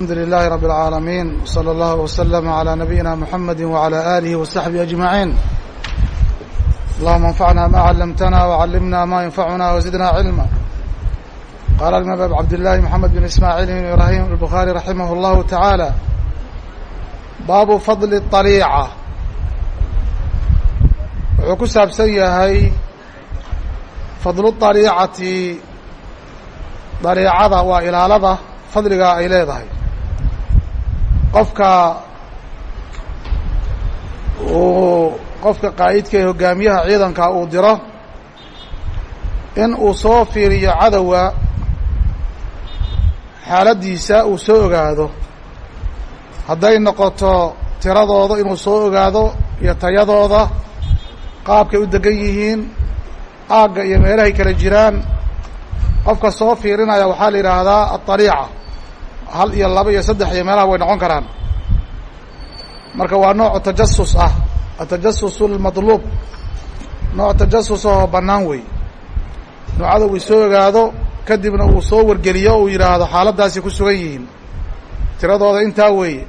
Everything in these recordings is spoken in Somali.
الحمد لله رب العالمين وصلى الله وسلم على نبينا محمد وعلى آله وصحبه أجمعين اللهم انفعنا ما علمتنا وعلمنا ما ينفعنا وزدنا علما قال الإمام أبي عبد الله محمد بن إسماعيل بن إبراهيم البخاري رحمه الله تعالى baabu fadli الطaliica wuxuu ku saabsan yahay fadlu طaliicati daliicada waa ilaalada fadliga ay leedahay qofka uu qofka qaa'idka ee hogaamiyaha ciidanka uu diro in uu soo fiiriyo cadowga xaaladdiisa uu soo ogaado. Hadday noqoto tiradooda inuu soo ogaado iyo tayadooda qaabkay u degan yihiin aagga iyo meelahay kala jiraan qofka soo fiirinaya waxaa la yidhaahdaa aطaliica hal iyo laba iyo saddex iyo meelaha way noqon karaan. Marka waa nooc tajasus ah atajasus اlmaطluub nooc tajasus oo bannaan wey. Noocada uu soo ogaado kadibna uu soo wargeliyo uu yidhaahdo xaaladdaasi ku sugan yihiin. Tiradooda intaa weeye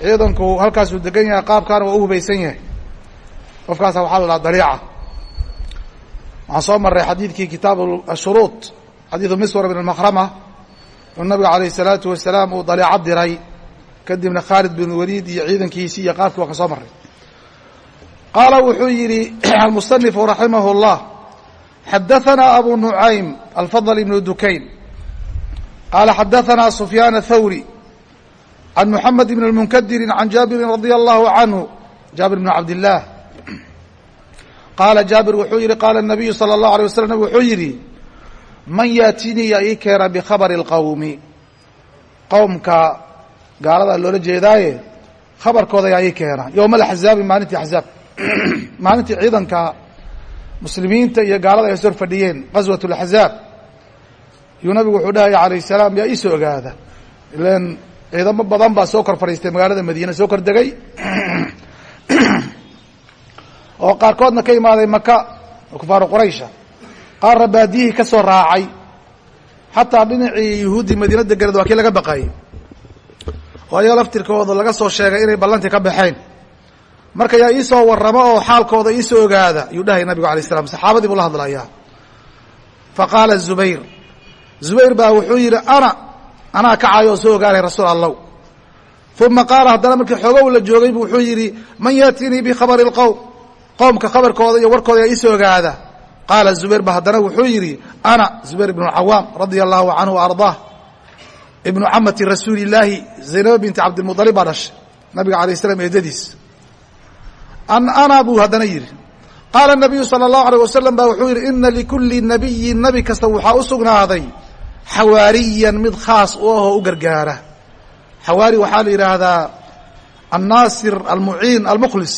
ciidanku halkaasuu degan yahay qaabkaana waa u hubaysan yahay. Qofkaasa waxaa la dhaha daliica waxaan soo marray xadiidkii kitaab ashuruud xadiidu miswar bn makrama uu nabiga alayh الsalaatu wasalaam uu daliico diray kadibna khaalid bin waliid iyo ciidankiisii iyo qaabkii waan ka soo marray qaala wuxuu yidhi almusanifu raximah اllah xadaثana abu nucaym alfadl ibn dukayn qaala xadaثana sufyaan athawri عن محمد بن المنkدر عن جابر رضي الله عنه جابر بن عبد الله قاaل جابر wuxuu yihi قاaل النبي صلى الله عليه وسلم nبg wuxuu yidhi man yaatiniya ii keena bikhabari اlqowmi qowmka gaalada loola jeedaaye khabarkooda ayaa ii keena. Yowma alaxzaabi maalintii axzaab maalintii ciidanka muslimiinta iyo gaalada ay hor fadhiyeen qaswat اlaxzaab yuu nabigu wuxuu dhahay alayh salaam yaa iisoo ogaada. Ilan ciidamo badan baa soo kor fadhiistay magaalada madiina soo kor degay. Oo qaarkoodna ka imaaday maka oo kufaaru quraysha qaarna baadiyihii ka soo raacay xataa dhinacii yuhuuddii madiina deganeed waa kii laga baqayay. Oo ayaga laftirkooda laga soo sheegay inay ballantii ka baxeen. Marka yaa iisoo warramo oo xaalkooda iisoo ogaada ayuu dhahay nabigu alay slam saxaabadii buu la hadlayaa. Fa qaala zubayr zubayr baa wuxuu yidhi ana anaa kacayo oo soo ogaanay rasuul allow. Uma qaala haddana markii xoogow la joogay bu wuxuu yidhi man yaatinii bikhabari اlqowm qowmka khabarkooda iyo warkooda yaa iisoo ogaada qaala zubayr ba haddana wuxuu yidhi ana zubayr ibnu cawaam radia allahu canhu ardaa ibnu camati rasuuli illaahi zaynaba binti cabdilmualib baa dhashay nabiga alay slam eedadiis. Ana buu haddana yidhi qaala nabiyu sala allahu aleyh wasalam ba wuxuu yidhi ina likulli nabiyin nabi kasta waxaa u sugnaaday xawaariyan mid khaas u ahoo u gargaara. Xawaari waxaa la yidhaahdaa annaasir almuciin almukhlis.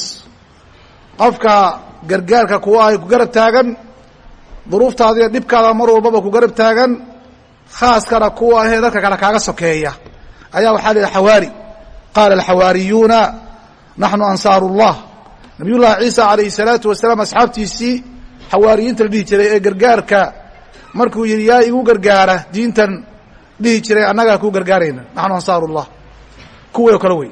Qofka gargaarka kuwa ah ay ku garab taagan duruuftaada iyo dhibkaada mar walbaba ku garab taagan khaaskana kuwa ahee dadka kale kaaga sokeeya. Ayaa waxaa lihi xawaari qaala alxawaariyuuna naxnu ansaaru اllah nabiy llahi ciisa alayhi salaatu wasalaam asxaabtiisii xawaariyiinta la dhihi jiray ee gargaarka markuu yihi yaa igu gargaara diintan dhihi jiray annagaa kuu gargaarayna. Naxnu ansaaru اllah kuwii kale wey.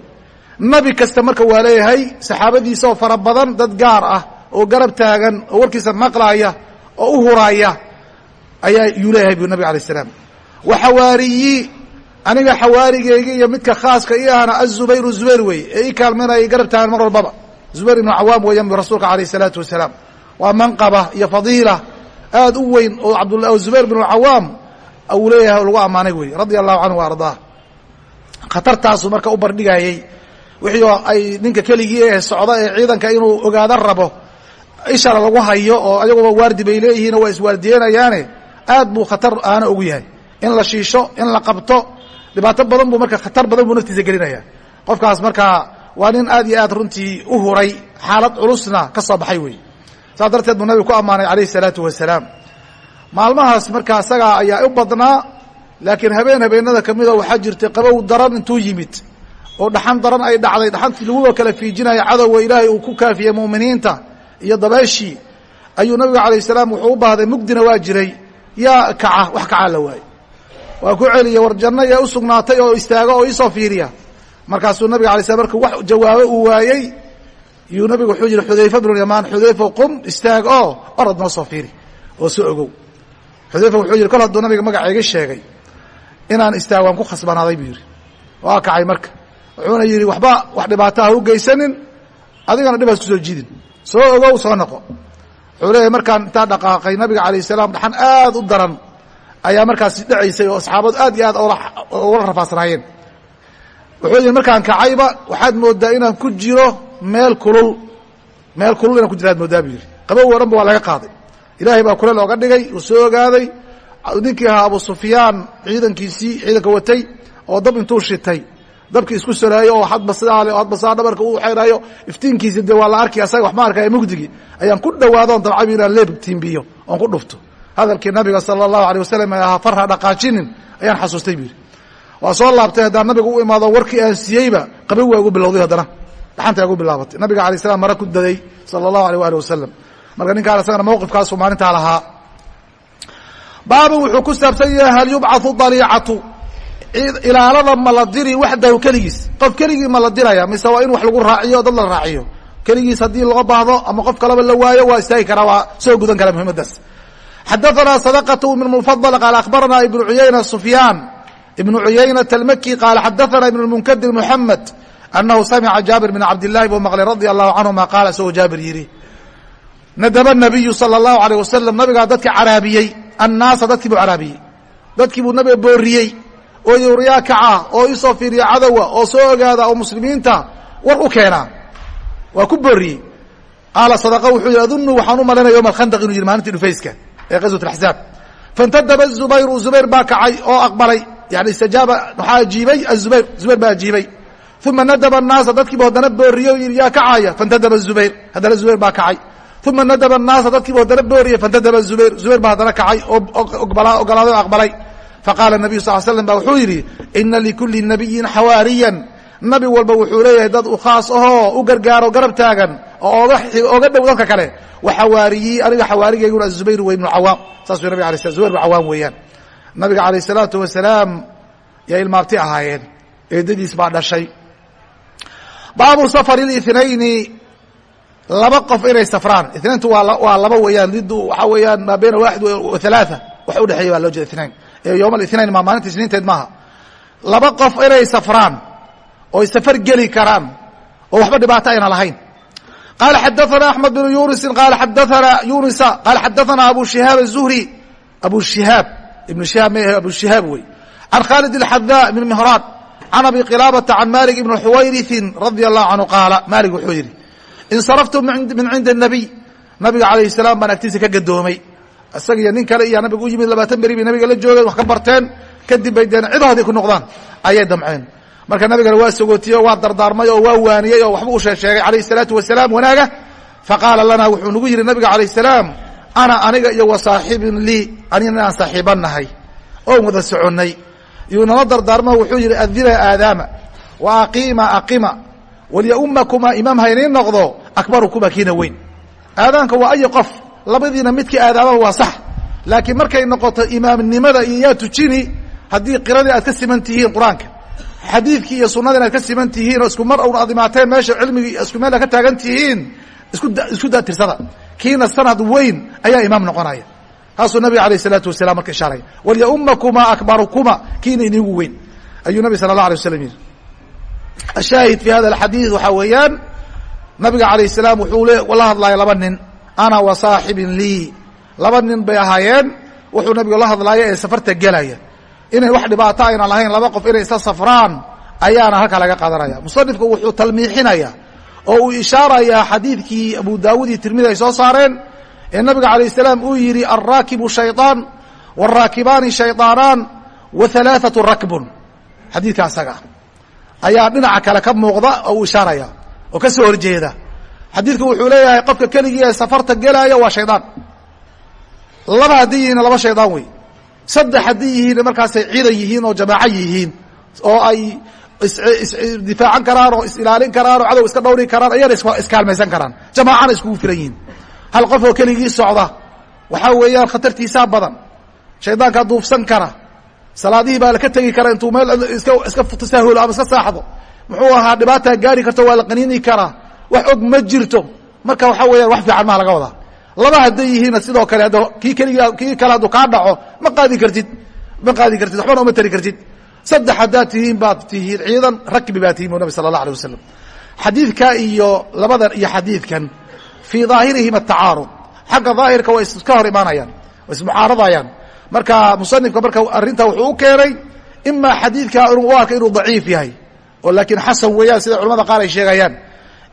Nabi kasta marka waa leeyahay saxaabadiisa oo fara badan dad gaar ah oo garab taagan oo warkiisa maqlaaya oo u huraaya ayaa yuu leeyahay bu nabig alay slam wa xawaariyi aniga xawaarigeyga iyo midka khaaska i ahna azubayru zubayr wey ee i kaalminaya garab taagan mar walbaba. Zubayr ibnu cawaam weeyaan bu rasuulka alayh الsalaatu wasalaam waa manqaba iyo fadiila aad u weyn oo abd zubayr bn cawaam uu leeyahay lagu ammaanay wey radia allahu canhu wa ardaah. Khatartaasuu marka u bardhigayey wixii oo ay ninka keligii ee socda ee ciidanka inuu ogaado rabo ishana lagu hayo oo ayaguba waardi bay leeyihiin oo waa iswaardiyeynayaane aad buu khatar aana ugu yahay. In la shiisho in la qabto dhibaato badan buu marka khatar badan buu naftiisa gelinaya qofkaas markaa waa nin aad iyo aad runtii u huray xaalad culusna ka soo baxay wey saas darteed buu nabigu ku ammaanay alayh الsalaatu wasalaam. Maalmahaas marka isagaa ayaa u badnaa laakiin habeen habeenada kamida waxaa jirtay qabow daran intuu yimid oo dhaxan daran ay dhacday dhaxantii laguba kala fiijinaya cadowga ilaahay uu ku kaafiyey mu'miniinta iyo dabeeshii ayuu nabiga alayh salaam wuxuu u baahday mugdina waa jiray yaa kaca wax kacaa la waayey waa ku celiya war janno ee usugnaatay oo istaago oo iisoo fiiriya. Markaasuu nabiga alay slam markuu wax jawaabo uu waayey yuu nabigu wuxuu yihi xudayfa bnu yamaan xudayfa qum istaag oo orod noo soo fiiri oo soo ogow. Xudayfa wuxuu yihi kol hadduu nabiga magaca iga sheegay inaan istaag waan ku khasbanaaday buu yidhi. Waa kacay marka. Wuxuuna yidhi waxba wax dhibaato ha u geysanin adigana dhib has ku soo jidin soo ogow soo noqo. Wuxuu leeyahay markaan intaa dhaqaaqay nabiga alayh salaam dhaxan aad u daran ayaa markaasi dhacaysay oo asxaabadu aad iyo aad ula rafaasnaayeen. Wuxuu yihi markaan kacayba waxaad moodaa inaan ku jiro meel kulul meel kulul inaan ku jira ad moodaa buu yidhi. Qabow o dhan ba waa laga qaaday. Ilaahay baa kuleel ooga dhigay uu soo ogaaday. Ninkii ahaa abu sufyaan ciidankiisii ciidanka watay oo dab intuu shitay dabkii isku solaayo oo hadba sidaale oo hadba sidaa dhabarka u xeerayo iftiinkiisi dee waa la arkay asaga wax ma arkaya mugdigii ayaan ku dhawaado on dabcabi inaan leeb tiimbiyo oon ku dhufto. Hadalkii nabiga sala allahu alay wasalam ee ahaa farha dhaqaajinin ayaan xasuustay bu yidhi waa soo laabtay haddaan nabiga u imaado warkii aan siiyeyba qabow waa igu bilowday haddana. Dhaxanta igu bilaabatay. Nabiga alay slam mara ku daday sala allahu alيh ali wasalam marka ninkaan isagana mawqifkaasu maalintaa lahaa. Baabu wuxuu ku saabsan yahay hal yubcathu daliicatu ilaalada ma la diri waxdahu keligiis. Qof keligii ma la diraya mise waa in wax lagu raaciyo dad la raaciyo. Keligiis haddii loo baahdo ama qof kaleba la waayo waa istaagi karaa waa soo gudan kara muhimadaas xadaanaa sadaqat ibn mufadl qaal akhbarana ibnu cuyayna sufyaan. Ibnu cuyaynata almaki qaala xadaana ibn munkadir muxamed anahu samica jaabir bn cabdillahi buu maqlay radia allahu canhuma qaala isagoo jaabir yidhi nadaba nabiyu sala allahu alayh wasalam nabigaa dadka caraabiyey annaasa dadkii buu caraabiyey. Dadkii buu nabiga booriyey oo yuriyaa kaca oo isoo fiiriya cadowa oo soo ogaada oo muslimiinta war u keenaa waa ku booriyey. Qaala sadqa wuxuu yihi adunu waxaan u malaynaya yowma inuu yihi maalintii dhufayska ee qaswat axzaab faintadaba zubayru zubayr baa kacay oo aqbalay. Yani istajaaba waxaa ajiibay azubayr zubayr baa ajiibay uma nadaba annaasa dadkiibu haddana booriyey o yihi yaa kacaya faintadaba zubayr. Haddana zubayr baa kacay. Uma nadaba annaasa dadkiibu haddana booriyey faintadaba zubayr. Zubayr baa haddana kacay oo ogolaaday oo aqbalay faqaala nabiyu sal slam ba wuxuu yidhi ina likuli nabiyin xawaariyan nabi walba wuxuu leeyahay dad u khaas ahoo u gargaaro garab taagan oo oga dhow dadka kale wa xawaariyi aniga xawaarigayguna azubayr wey ibnu cawaam saas nabig ala sl zubayr bnu cawaam weeyaan nabiga alayh salaatu wasalaam yaa ilmaabti ahaayeen eedadiis baa dhashay baabu safari linayni laba qof inay safraan inayntu waa laba weeyaan lidu waxaa weeyaan maa bayna waaxid halaaa wax udhexeeya baa loo jeeda inayn yowm ااثnain ma maalinta isniinteed maaha laba qof inay safraan oo safar geli karaan oo waxba dhibaato ayna lahayn qala xadaثna aحmed بن yunisi qala xadaثna yunisa qala xadaثna abu shihaab الzuhri abu shihaab ibn shihaab ma abu shihaab wey can khalid الxada بn mhraan can abi qilaabata can malik ibn xuwayriثi radي الlahu canhu qaala malik wuxuu yihi insaraftu min cindi الnabiy nabiga alayه الsalaam baan agtiisa ka gadoomay isaga iyo nin kale iyaa nabiga u yimid labaatan beri bay nabiga la joogeen wax ka barteen. Kadib bay deen cidoodii ku noqdaan. Ayay damceen. Marka nabigana waa sogootiye oo waa dardaarmay oo waa waaniyey oo waxba u sheesheegay calayhi isalaatu wasalaam wanaaga? Faqaala lanaa wuxuu nagu yidhi nabiga calayh salaam ana aniga iyo wa saaxibin lii anina aan saaxiiban nahay. Oon wada soconnay. Yuunala dardaarmo wuxuu yidhi adina aadaama wa aqiima aqima walya ummakuma imaam ha iniin noqdo akbarukuma kiina weyn. Aadaanka waa ayi qof labadiina midkii aadaamaba waa sax. Laakiin markay noqoto imaamnimada iyo yaa tujini haddii qiradii aad ka siman tihiin qur'aanka xadiidkii iyo sunada inaad ka siman tihiin oo isku mar un aad imaateen meesha cilmigii isku meel ka taagan tihiin isku daatirsada kiina sanad weyn ayaa imaam noqonaya. Taasuu nabiga alayh isalaatu wasalam marka ishaaraya. Walyaumakuma akbarukuma kiina inigu weyn. Ayuu nabi sala allah alay waslam yihi ashaahid fi hada alxadiid waxaa weeyaan nabiga alayh salaam wuxuu la hadlaya laba nin ana wa saaxibin lii laba nin bay ahaayeen wuxuu nabigu la hadlaaya ee safarta gelaya inay wax dhibaato ayna lahayn laba qof inay isla safraan ayaana halkaa laga qaadanaya musanifku wuxuu talmiixinaya oo uu ishaarayaa xadiidkii abu daawud iyo tirmidi ay soo saareen ee nabiga alayh salaam uu yihi alraakibu shayطaan wاraakibaani shayطaanaan wa halaaثatu rakbun xadiidka asaga ayaa dhinaca kale ka muuqda oo uu ishaaraya oo ka soo horjeeda xadiidku wuxuu leeyahay qofka keligii ee safarta gelaya waa shaydaan. Laba haddii yihiin laba shaydaan wey saddex haddii yihiin markaasay ciidan yihiin oo jamaaco yihiin oo ay isdifaacan karaan oo is-ilaalin karaan oo cadow iska dhawri karaan ayana iskaalmaysan karaan. Jamaacana iskugu filan yihiin. Hal qof oo keligii socda waxaa weeyaan khatartiisaa badan. Shaydaankaa duufsan kara. Salaadihii baa laka tegi kara intuu meel iska iska tasaahulo ama iska saaxdo. Muxuu ahaa dhibaataa gaari karto waa la qaniini karaa wax og ma jirto. Marka waxa weeyaan wax fiican maha laga wadaa. Laba hadday yihiinna sidoo kale hadda kii keligi kii kale hadduu kaa dhaco ma qaadi kartid. Ma qaadi kartid waxbana uma tari kartid. Saddex haddaad tihiin baad tihiin ciidan rakbi baa tihiin bu nabi sala allah alay wasalam xadiidka iyo labadan iyo xadiidkan fii daahirihim atacaarud xagga daahirka way iska hor imaanayaan way ismucaaradayaan marka musanifka marka arrinta wuxuu u keenay imaa xadiidka u arka inuu daciif yahay. Oo laakiin xasan weeyaan sida culamada qaar ay sheegayaan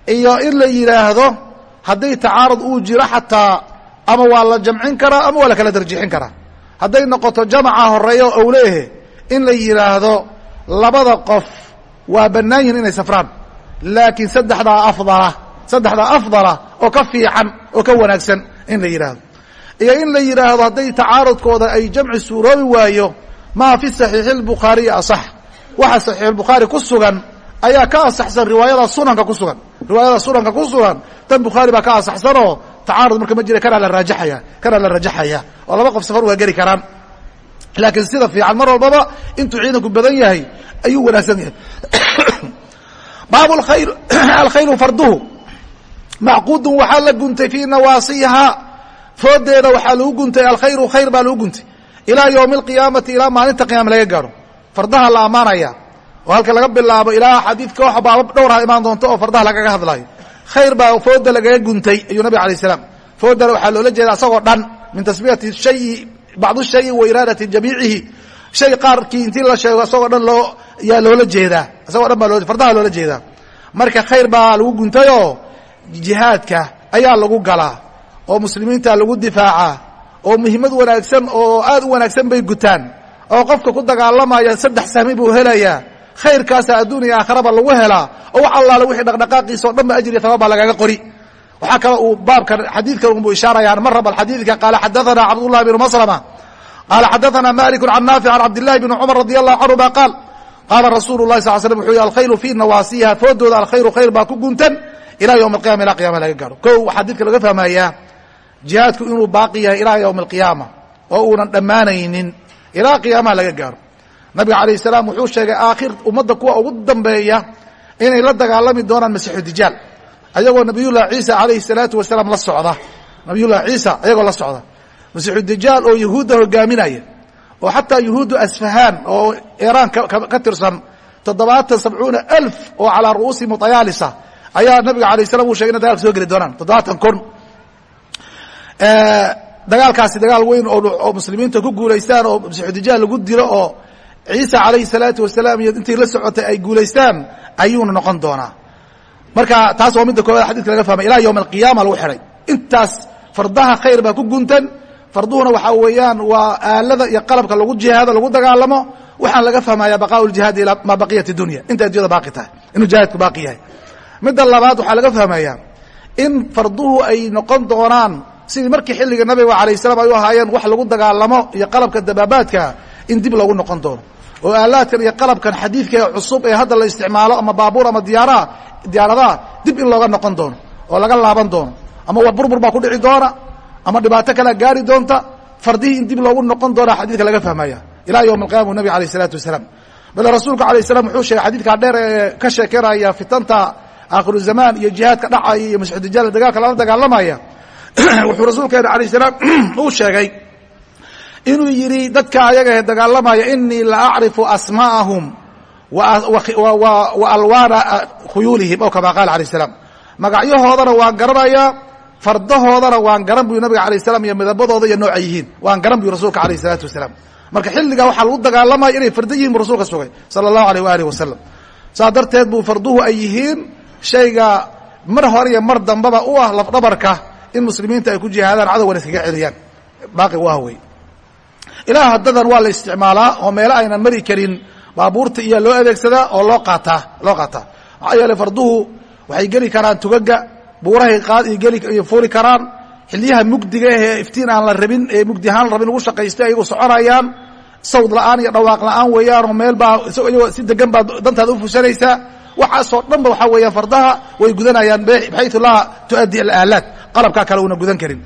iyo in la yidhaahdo hadday tacaarud uu jiro xataa ama waa la jamcin karaa ama waa la kala darjixin karaa. Hadday noqoto jamaca horeeyo owleehe in la yidhaahdo labada qof waa bannaan yihiin inay safraan. Laakiin saddexdaa afdala saddexdaa afdala oo ka fiican oo ka wanaagsan in la yidhaahdo iyo in la yidhaahdo hadday tacaarudkooda ay jamci suuroobi waayo maa fi saxiixi lbukhaariyi asax waxa saxiixulbukhaari ku sugan ayaa ka asaxsan riwaayada sunanka ku sugan. Riwaayada sunanka ku sugan tan bukhaari baa ka asaxsanoo tacaarud marka ma jira kanaa la raajaxaya kanaa la rajaxaya oo laba qof safar waa geli karaan. Laakiin sida fiican mar walbaba intuu ciidanku badan yahay ayuu wanaagsan yahay. Baab alkhaylu farduhu. Macquudun waxaa la guntay fii nawaasiha foodeeda waxaa lagu guntay alkhayru khayr baa lagu guntay. Ilaa ywmi اlqiyaamati ilaa maalinta qiyama laga gaaro. Fardaha la ammaanaya oo halka laga bilaabo ilaa xadiidka waxa baabab dhowrha imaan doonto oo fardaha lagaga hadlayo khayr baa fooda lagaga guntay ayuu nabig alay slam foodana waxaa loola jeeda asagoo dhan min tasmiyati shayi bacd shayi wa iraadati jamiicihi. Shay qaarkii intii la sheego isagoo dhan loo yaa loola jeedaa. Isagoo dhan baa fardaha loola jeedaa. Marka khayr baa lagu guntayoo jihaadka ayaa lagu galaa oo muslimiinta lagu difaacaa oo muhiimad wanaagsan oo aad u wanaagsan bay gutaan. Oo qofka ku dagaalamaya saddex sahmi buu helayaa khayrkaasa adduun iyo aakharaba lagu helaa oo wax allaale wixii dhaqdhaqaaqiisa o dhan ba ajir iyo tabaab baa lagaga qori. Waxaa kale uu baabkan xadiidkan unbuu ishaarayaan mar raba xadiidka qaala xadaثana cabdullahi bnu maslama qaala xadaثana maliku can naafic can cabdillahi bni cumar radi allahu canhuma qaal qaala rasuulu lahi sal slm wuxuu yhi alkhayru fii nawaasiha foodooda alkhayru khayr baa ku guntan ilaa ywm alqiyama ilaa qiyama laga gaaro. Ko waxaa xadiidka laga fahmayaa jihaadku inuu baaqi yahay ilaa ywmi alqiyaama oo uunan dhammaanaynin ilaa qiyaamaha laga gaaro nabiga alayh salaam wuxuu sheegay aakhir ummadda kuwa ugu dambeeya inay la dagaalami doonaan masiixu dijaal. Ayagoo nabiyullahi ciisa alayhi salaatu wasalaam la socda. Nabiyullahi ciisa ayagoo la socda. Masiixu dijaal oo yuhuudda hogaaminaya oo xataa yuhuuddu asfahaan oo iraan ka tirsan toddobaatan sabcuuna alf oo calaa ru'uusi mutayaalisa ayaa nabiga alayh salam uu shegay ina dagalka soo geli doonaan. Toddobaatan kun. Dagaalkaasi dagaal weyn oo muslimiinta ku guulaystaan oo masiixudijaal lagu dilo oo ciisa calayhi salaatu wasalaam iyo intii la socotay ay guulaystaan ayuuna noqon doonaa. Marka taas waa midda koowaad xadidka laga fahmay ilaa yowma alqiyaama lagu xihay intaas fardaha khayr baa ku guntan farduhuna waxaa weeyaan waa aalada iyo qalabka lagu jihaado lagu dagaalamo. Waxaan laga fahmaya baqaau ljihaadi ilaa maa baqiyat dunya. Inta addunyada baaqi tahay inuu jihaadku baaqi yahay. Midda labaad waxaa laga fahmaya in farduhu ay noqon doonaan. Sidii markii xilliga nabiga alayh salam ay u ahaayeen wax lagu dagaalamo iyo qalabka dabaabaadka in dib loogu noqon doono oo aalaadkan iyo qalabkan xadiidka cusub ee hadda la isticmaalo ama baabuur ama diyaaraha diyaaradaha dib in looga noqon doono oo laga laaban doono ama wa burbur baa ku dhici doona ama dhibaato kalea gaari doonta fardihii in dib loogu noqon doona xadiidka laga fahmaya ilaa yowm alqiyama nabig alayh isalaatu wasalaam. Bale rasuulku alayh salam wuxuu sheegay xadiidkaa dheer ee ka sheekeynaya fitanta aakhiru zamaan iyo jihaadka dhacaya iyo masixudijaal dagaalka lala dagaalamaya. Wuxuu rasuulkeena alayh salaam uu sheegay inuu yidhi dadka ayagahe dagaalamaya inii la acrifu asmaa'ahum wa alwaana khuyuulihim oo kama qaala alayh salaam. Magacyahoodana waan garanayaa fardahoodana waan garan buyu nabiga alayh salam iyo midabadooda iyo nooca yihiin. Waan garan buyu rasuulka alayh salaatu wasalaam. Marka xilligaa waxaa lagu dagaalamaya inay farda yihiin bu rasuulka sugay sala allahu alayh waalih wasalam. Saas darteed buu farduhu ay yihiin shayga mar hore iyo mar dambaba u ah lafdhabarka in muslimiinta ay ku jihaadaan cadowgan iskaga celiyaan. Baaqi u ah wey ilaa haddadan waa la isticmaalaa oo meelo aynan mari karin baabuurta iyo loo adeegsadaa oo loo qaataa loo qaataa maxaa yeeley farduhu waxay geli karaan tugaga buurahay qaad iyo geli iyo fuuli karaan. Xiliyaha mugdiga ah ee iftiin aan la rabin ee mugdi ahaan rabin ugu shaqaystay ayagu soconayaan. Sawd la'aan iyo dhawaaq la'aan weeyaan oo meel baa iyagoo si degan baa dantaada u fusanaysaa waxaasoo dhan ba waxaa weeyaan fardaha way gudanayaan baxaytu laa tuaddi alaalaat qalabkaa kale una gudan karin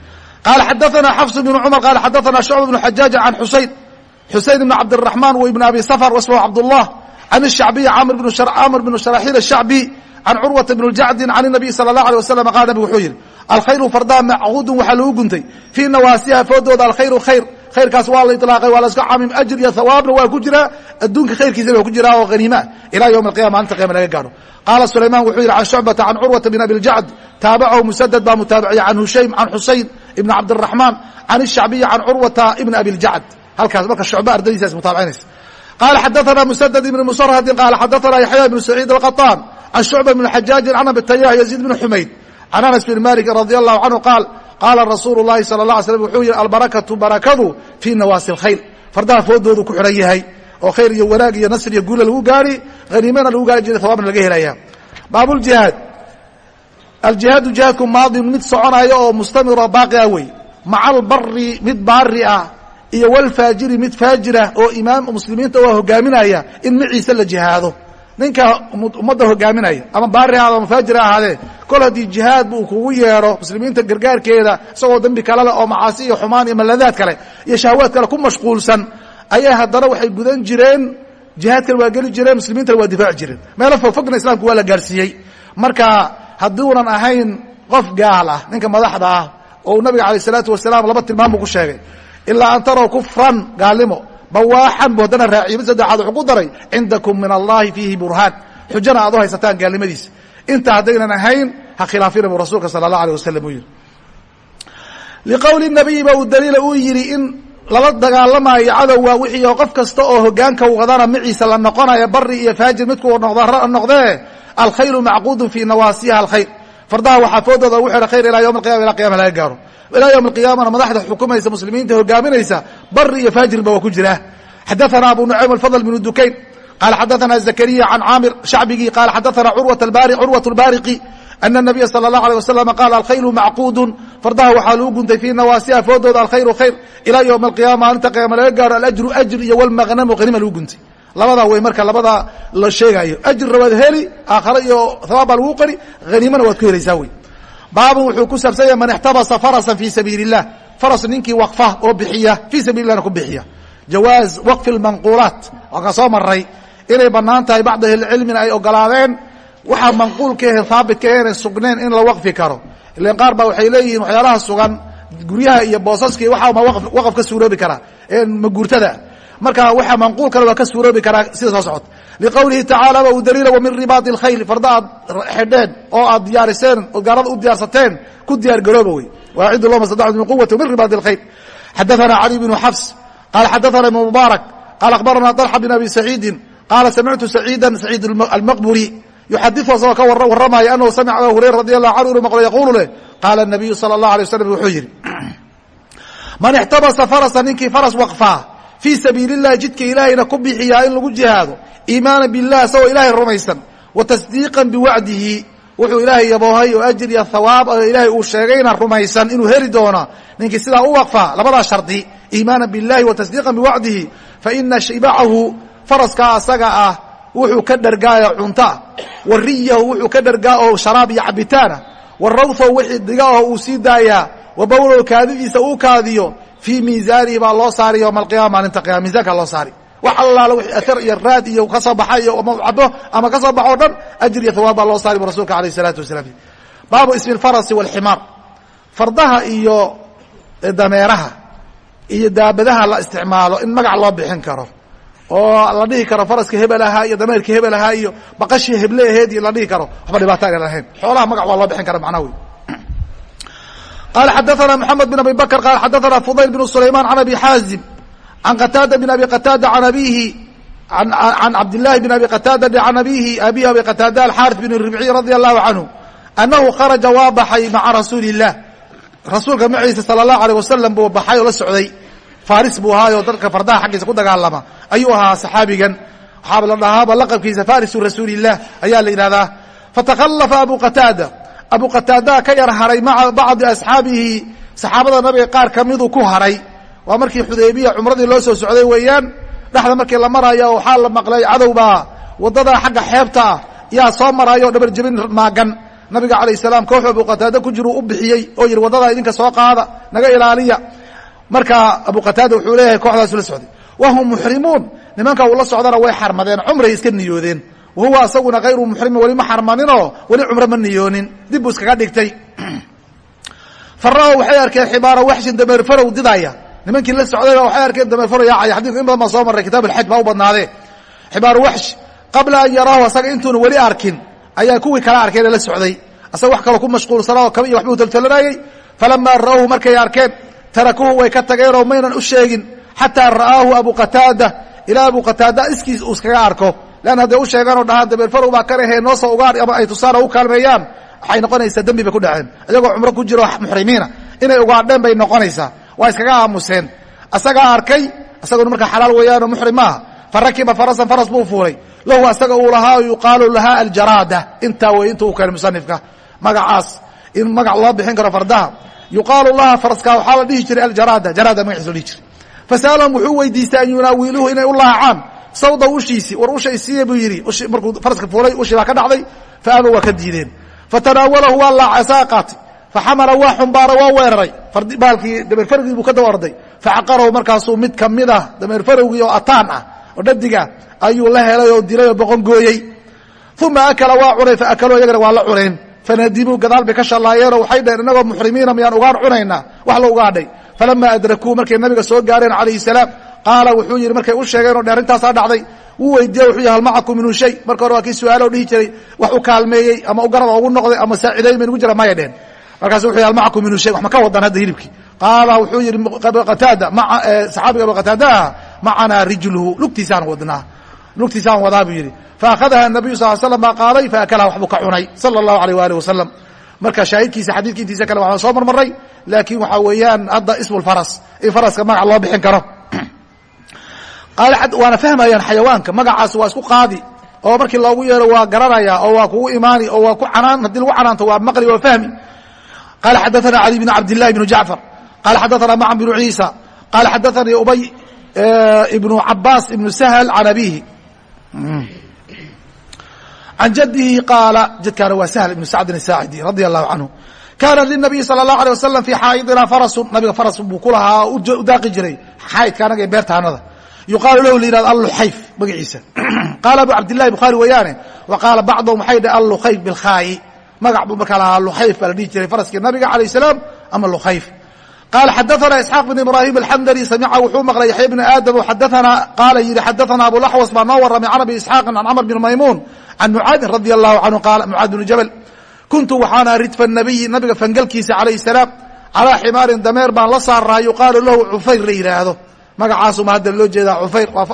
qaala xadaana xafs bnu cumar qaala xadaana shucba bnu xajaaji can xusayn xusein ibn cabdiraxmaan w ibn abi safar wasmhu cabdullah can shacbiy camr bn sharaxiil ashacbi can curwata bn jacdin can nabiy sala اlah alيه wasalam qaal nabig wuxuu yidhi alkhayru fardaa macquudun waxaa lagu guntay fii nawaasiha foodooda alkhayru khayr khayrkaas waa la ilaaqay waa la iska camim ajir iyo hawaabna waa ku jiraa adduunka khayrkiisana waa ku jiraa oo haniima ilaa yowm alqiyama maalinta qiyama laga gaadho qaala sulayman wuxuu yidhi can shucbata can curwata bin abi ljacd taabacahu musadad baa mutaabiciya can hushaym can xusayn ibni cabdiraxmaan can ishacbiyi can curwata ibni abi ljacd halkaas marka shucba ardadiisaas mutaabicinaysa qaala xadaana musadad ibni musarhadin qaala xadaana yaxya ibnu saciid alqaطaan can shucba ibni xajaajin can abitayah yaziid bni xumayd can anas bin malik radi allahu canhu qaal qaala rasuulu lahi sal la slam wuxuu yihi albarakatu barakadu fii nawaasi lkhayr fardaha foodoodu ku xidhan yahay oo khayr iyo wanaag iyo nasr iyo guula lagu gaari haniimana lagu gaari jira hawaabna laga helaya baabuljihaad aljihaadu jihaadku maadin mid soconaya oo mustamiro baaqi ah wey. Maca albari mid baari ah iyo walfaajiri mid faajirah oo imaam muslimiinta waa ah hogaaminaya in maciise la jihaado ninka ummadda hogaaminaya ama baari ahaado ama faajir ha ahaadee kol haddii jihaad uu kugu yeedho muslimiinta gargaarkeeda isagoo dembi kale leh oo macaasi iyo xumaan iyo maladaad kale iyo shahawaad kale ku mashquulsan ayaa haddana waxay gudan jireen jihaadkana waa geli jireen muslimiintana waa difaaci jireen. Meelo fogfogna islamku waa la gaarsiiyey. Marka hadduunan ahayn qof gaal ah ninka madaxda ah oo nabiga alayh isalaatu wasalaam laba tilmaam buu ku sheegay. Ilaa an tarow kufran gaalnimo bawaaxan bu mid saddexaad wuxuu ku daray cindakum min allahi fiihi burhaan. Xujana aad u haysataan gaalnimadiisa inta haddaynan ahayn ha khilaafina buu rasuulka sala allah alيh wasalam uu yihi liqowli nabiyi ba uu daliila uu yidhi in lala dagaalamayo cadowga wixii oo qof kasta oo hogaanka wadana maciisa la noqonayo bari iyo faajir midkuu noqdee? Alkhayru macquudun fii nawaasiha alkhayr fardaha waxaa foodooda ugu xidha khayr ilaa yawm alqiyama ila qiyama laga gaaro ilaa ywm اqiyamana madaxda xukumaysa muslimiinta hogaaminaysa bari iyo faajirba waa ku jira xadaثana abu nucaym alfadl bn dukayn qala xadaثana zakariya can caamir shacbigii qala xadaثana curwaة اlbaariqi ana الnabiya salى الlah alيه wasalam qaala alkhayru macquudun fardaha waxaa lagu guntay fii nawaasiha foodooda alkhayru khayr ilaa ywm اlqiyama maalinta qiyama laga gaaro alajru ajr iyo wlmaqnamu hanima lagu guntay labadaa way marka labadaa la sheegaayo. Ajirna waad heli aakhare iyo habaab baa laguu qori haniimana waad ku helaysaa wey. Baabun wuxuu ku saabsan yahay man ixtabasa farasan fii sabiili اllah faras ninkii waqfa oo bixiya fii sabil illahna ku bixiya. Jawaaz waqfi lmanquulaat waa ka soo maray inay bannaan tahay bacda ahlicilmina ay ogolaadeen waxaa manquulka ahe haabitka eena sugnayn in la waqfi karo. Ilan qaar baa waxay leeyihiin waxyaalaha sugan guryaha iyo boosaski waxama waqaf ka suuroobi karaa. Ee maguurtada marka waxa manquulkana waa ka suuroobi karaa sida soo socota liqowlihi tacaala ba uu daliila wamin ribaadi alkhayl. Farda aad xidheen oo aad diyaariseen oo gaarada u diyaarsateen ku diyaar garooba wey. Waacidu lahum istadactum min quwati wamin ribaadi alkhayl. Xadaana cali bnu xafs qaala xadaana ibnu mubaarak qaala akhbarana طalxa bin abi saciidin qaala samictu saciida saciid almaqburi yuxadiu asagoo ka warramaya anahu samica aba hurayra radi allahu canhu inu maqlo yaquulu leh. Qaala nabiyu sala اllah alay waslam wuxuu yidhi man ixtabasa farasa ninkii faras waqfaa fii sabiili اllahi jidka ilaahayna ku bixiyaa in lagu jihaado. Iimaana bilah isagoo ilaahay rumaysan. Wa tasdiiqan biwacdihi. Wuxuu ilaahay yaboohay oo ajir iyo hawaab oo ilaahay uu sheegayna rumaysan inuu heli doono. Ninkii sidaa u waqfaa labadaa shardi. Iimaana biاllahi wa tasdiiqan biwacdihi. Faina shibacahu faraskaa asaga ah wuxuu ka dhargaayo cuntaa wa riyahu wuxuu ka dhargaa oo sharaab iyo cabitaana. Wa rawthahu wixii diga oo uu sii daayaa. Wa bawlow kaadidiisa uu kaadiyo fii miisaanihi baa loo saari yowma alqiyama maalinta qiyama miisaanka loo saari. Wax allaala wixii athar iyo raad iyo ka soo baxa iyo ama cabo ama ka soo baxo o dhan ajir iyo hawaab baa loo saari bu rasulka alayh isalaatu wasalaam. Baabu ismi alfarasi walximaar fardaha iyo dameeraha iyo daabadaha la isticmaalo in magac loo bixin karo oo la dhihi karo faraska hebel ahaa iyo dameerka hebel ahaa iyo baqashii heble aheed iyo la dhihi karo waxba dhibaata ayna lahayn. Xoolaha magac waa loo bixin kara macnaa wey qala xadaثana mحamed بn abi bakr qala xadaثana fudayl bn sulayman can abi xaazim can qataada bn abi qataada an abihi can cabdillahi bn abi qataada can abihi abihi abi qataada alxaariث bn ribciy radi allahu canhu anahu kharaja waa baxay maca rasuuli الlah rasuulka maciisa salى الlahu alيه wasalam buu baxay oo la socday faris buu ahaayo dadka fardaha xaggiisa ku dagaalama ayuu ahaa saxaabigan waxaaba la dhahaaba laqabkiisa farisu rasuuli الlah ayaa la yidhahdaa fatakhallafa abu qataada abu qataada ka yar haray maca bacdi asxaabihi. Saxaabada nabiga qaar kamiduu ku haray. Waa markii xudaybiya cumradii loo soo socday weeyaan. Dhexda markii la maraayo waxaa la maqlay cadowbaa waddada xagga xeebta ah yaa soo maraayo dhabar jebin maagan. Nabiga calayh salaam kooxu abu qataada ku jiru u bixiyey oo yihi waddadaa idinka soo qaada naga ilaaliya. Marka abu qataada wuxuu leeyahay kooxdaasu la socday. Wahum muxrimuun nimanka uu la socdana way xarmadeen cumray iska niyoodeen wahuwa isaguna kayru muxrimin weli ma xarmaninoo weli cumro ma niyoonin dib buu iskaga dhigtay farao waxay arkeen xibaara waxshin dameer farow didaya nimankii la socdayba waxay arkeen dameer farow yaacaya xadidku in badan baa soo marray kitab alxaj baa u badnaadee xibaaru waxsh qabla an yaraahu asaga intuuna weli arkin ayaa kuwii kala arkeen ee la socday asaga wax kaloo ku mashquulsanaa oo kaba iyo waxbuu taltalanayey falamaa ra'awhu markay arkeen tarakuhu way ka tageenoo maynan u sheegin xataa ra'aahu abu qataada ilaa abu qataada iskiis uu iskaga arko leanna hadday u sheegaanoo dhahaan dameer farow baa kanahee noo soo ugaar ama ay tusaan oo u kaalmeeyaan waxay noqonaysaa dembi bay ku dhaceen iyagoo cumro ku jiro muxrimiina inay ugaadheen bay noqonaysaa waa iskaga aamuseen asagaa arkay isaguna markaa xalaal weeyaanoo muxrim maaha fa rakiba farasan faras buu fuulay lahu asaga uu lahaa yuqaalu lahaa aljaraada intaa wey inta uu keenay musanifka magacaas in magac loo bixin karo fardaha yuqaalu laha faraska waxaa la dhihi jiray aljaraada jaraada magaciisa lo dhihi jiray fasa'alahum wuxuu weydiistay an yunaawiluhu inay u laacaan sawda ushiisi war usha isiiye buu yidhi. Markuu faraska fuulay ushii baa ka dhacday fa aba waa ka diideen. Fatanaawalahu waa laacay saa qaatay. Faxamala waa xumbaara waa weeraray. Baalkii dameer farowgii buu ka daba orday facaqarahu markaasuu mid ka mid ah dameer farowgii oo ataan ah oo dhadiga ayuu la helay oo dilay oo boqon gooyey. Uma akala waa cunay faakaluu iyagana waa la cuneen. Fanadimuu gadaal bay ka shallaayeenoo waxay dhaheen inagoo muxrimiina miyaan ugaan cunaynaa? Wax la ugaadhay falamaa adrakuu markay nabiga soo gaareen calayhi salaam qaala wuxuu yidhi markay u sheegeen o dhe arrintaasaa dhacday wuu weydiiye wuxuu yah hal macakum minhu shay? Marka hore waa kii su'aalo dhihi jiray wax u kaalmeeyey ama u garada ugu noqday ama saacideyn bay nugu jira maya dheen markaasu wuxu yh hal macakum minhu shay? Wax ma ka wadan hadda hilibkii. Qaala wuxuu yidhi qataada saxaabiga abu qataada ah macanaa rijluhu lugtiisaan wadnaa. Lugtiisaan wadaa buu yidhi. Faakadaha nabiyu sal slam baa qaaday faakalaha waxbuu ka cunay sala allahu aleyh waalih wasalam marka shaahidkiisa xadiidka intiisa kale waxaan soo marmaray laakiin waxaa weeyaan hadda ismu lfaras in faraska magac loo bixin karo waana fahmayaan xayawaanka magacaas waa isku qaadi oo markii loogu yeero waa garanaya oo waa kugu imaani oo waa ku canaan haddii lagu canaanto waa maqli waa fahmi qala xadaثana cali bn cabd الlahi bn jacfar qala xadaثana macn bn ciisa qala xadaثanii ubay ibnu cabaas ibnu shl can abihi can jadihi qaala jadkaana waa sahl ibnu sacdin asaacidi radia allahu canhu kaana linabiyi sala allahu alay wasalam fii xaa'idina farasun nabiga faras buu ku lahaa u daaqi jiray xaa'idka anaga ee beertaanada yuqaalu lahu la yihahdo alluxayf magaciisa qaala abu cabdillahi bukhaari weeyaane wa qaala bacdahum waxay dheh allukhayf bilkhaayi magac buu markaa lahaa lukhayf baa la dhihi jiray faraskii nabiga alayh salaam ama lukhayf qaala xadaثana isxaaq bn ibrahim alxamdani samica wuxuu maqlay yaxya bni aadam xadaana qaala yidhi xadaثana abulaxwas baa noo warramay can abi isxaaqin can camr bn maymuun can mucaadin radi allahu canhu qaala mucaad bnu jabal kuntu waxaana ridfa nabiyi nabiga fangalkiisa calayh salaam calaa ximaarin dameer baan la saaraa yuqaalu lahu cufayr la yidhaahdo magacaasuma hadda loo jeedaa cufayr waa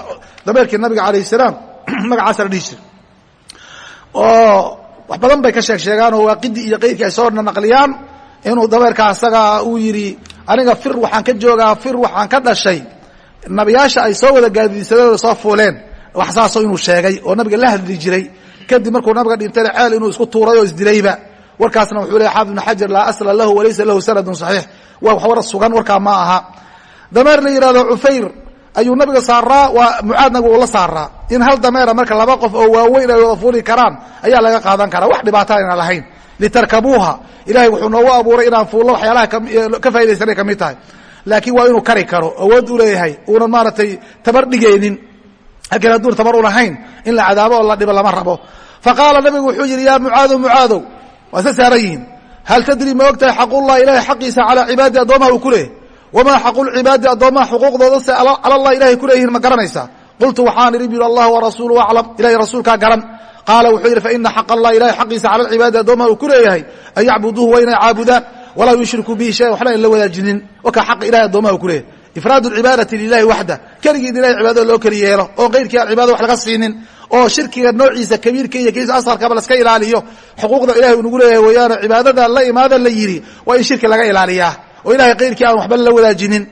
dameerkii nabiga alayh salaam. Magacaasa la dhihi jira oo wax badan bay ka sheeg sheegaan oo waaqidii iyo keyrkii ay soo naqliyaan inuu dameerka asaga uu yidhi aniga fir waxaan ka joogaa fir waxaan ka dhashay. Nabiyaasha ay soo wada gaadiidsadeen oo soo fuuleen. Wax saasoo inuu sheegay oo nabiga la hadli jiray. Kadib markuu nabiga dhintayna ceel inuu isku tuuray oo isdilayba warkaasna wuxuu leey xaafid ibn xajar laa asla lahu walaysa lahu sanadun saxiix. Waa wax war sugan warkaa ma aha dameer la yidhahdo cufayr ayuu nabiga saaraa waa mucaad nabiga uu la saaraa. In hal dameera marka laba qof oo waaweyn ay wada fuuli karaan ayaa laga qaadan karaa. Wax dhibaata inaan lahayn. Litarkabuuha ilahay wuxuu noogu abuuray inaan fuullo waxyaalaha ka faa'idaysanay ka mid tahay. Laakiin waa inuu kari karo awood u leeyahay uunan maaragtay tabar dhigaynin. Laakiin hadduun tabar u lahayn in la cadaabo oo la dhibo lama rabo. Faqaala nabigu wuxuu yidhi yaa mucaadow mucaadow waa isa saaran yihiin. Hal tadri ma og tahay xaqullahi ilahay xaqiisa calaa cibaadi addoomaha uu ku leeyahy wamaa xaqulcibaadi addoomaha xuquuqdooda se cala allah ilahay ku leeyihiin ma garanaysaa qultu waxaan idhi bu allah warasuuluhu aclam ilahay rasuulkaa garan qaala wuxuu yidhi faina xaq allah ilahay xaqiisa cala alcibaadi addoomaha uu ku leeyahay an yacbuduuhu waa inay caabudaan walaa yushriku bihi shayan waxna an la wadaajinin wakaa xaqa ilahay addoomaha uu ku leeyahay ifraad cibaadati lilahi waxda keligii in ilahay cibaadada loo keli yeelo oo keyrkii aan cibaadada wax laga siinin oo shirkiga noociisa kabiirka iyo kiisa asarkaba laska ilaaliyo xuquuqda ilahay uu nagu leeyahay weeyaano cibaadada la imaada la yidhi waa in shirki laga ilaaliyaa oo ilahay keyrkii aan waxba la wadaajinin.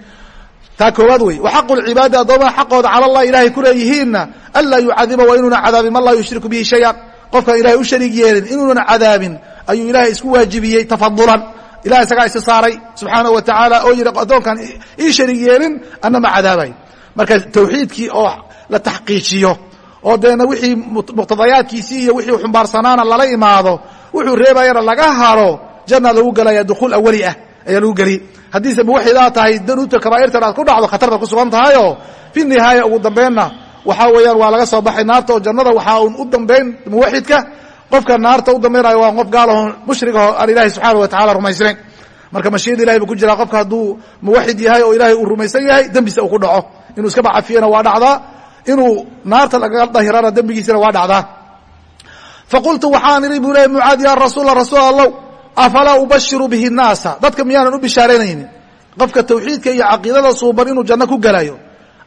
Taa koowaad wey waxaqu lcibaadi addoomaha xaqooda cala allah ilahay ku leeyihiinna anlaa yucadiba waa inuuna cadaabin man laa yushriku bihi shayan. Qofkaan ilahay u shariig yeelin inuunan cadaabin ayuu ilahay isku waajibiyey tafadulan ilahay isagaa isi saaray subxaanahu wa tacaala oo yidhi addoonkaan ii shariig yeelin anna ma cadaabay marka tawxiidkii oo la taxqiijiyo oo deena wixii muqtadayaadkiisii iyo wixii xumbaarsanaana lala imaado wuxuu reebayana laga haro janna lagu gelaya dukuul awali ah ayaa lagu geli. Haddiise muwaxidaa tahay danuubta kabaa'irtan aad ku dhacdo khatar baad ku sugan tahay oo fi nihaaya ugu dambeynna waxaa weeyaan waa laga soo baxay naarta oo jannada waxaa un u dambeyn muwaxidka. Qofka naarta u dambaynayo waa qof gaalaho mushrigaho aan ilahay subxaana wa tacala rumaysnayn marka mashiada ilahay buu ku jiraa qofka hadduu muwaxid yahay oo ilaahay uu rumaysan yahay dembisa uu ku dhaco. Inuu iska bacafiyana waa dhacdaa. Inuu naarta lagaga dahirana dembigiisana waa dhacdaa. Faqultu waxaan idhi buu leey mucaad ya rasuula rasuul allow afalaa ubashiru bihi nnaasa dadka miyaanan u bishaaraynaynin qofka tawxiidka iyo caqiidada suuban inuu janno ku gelayo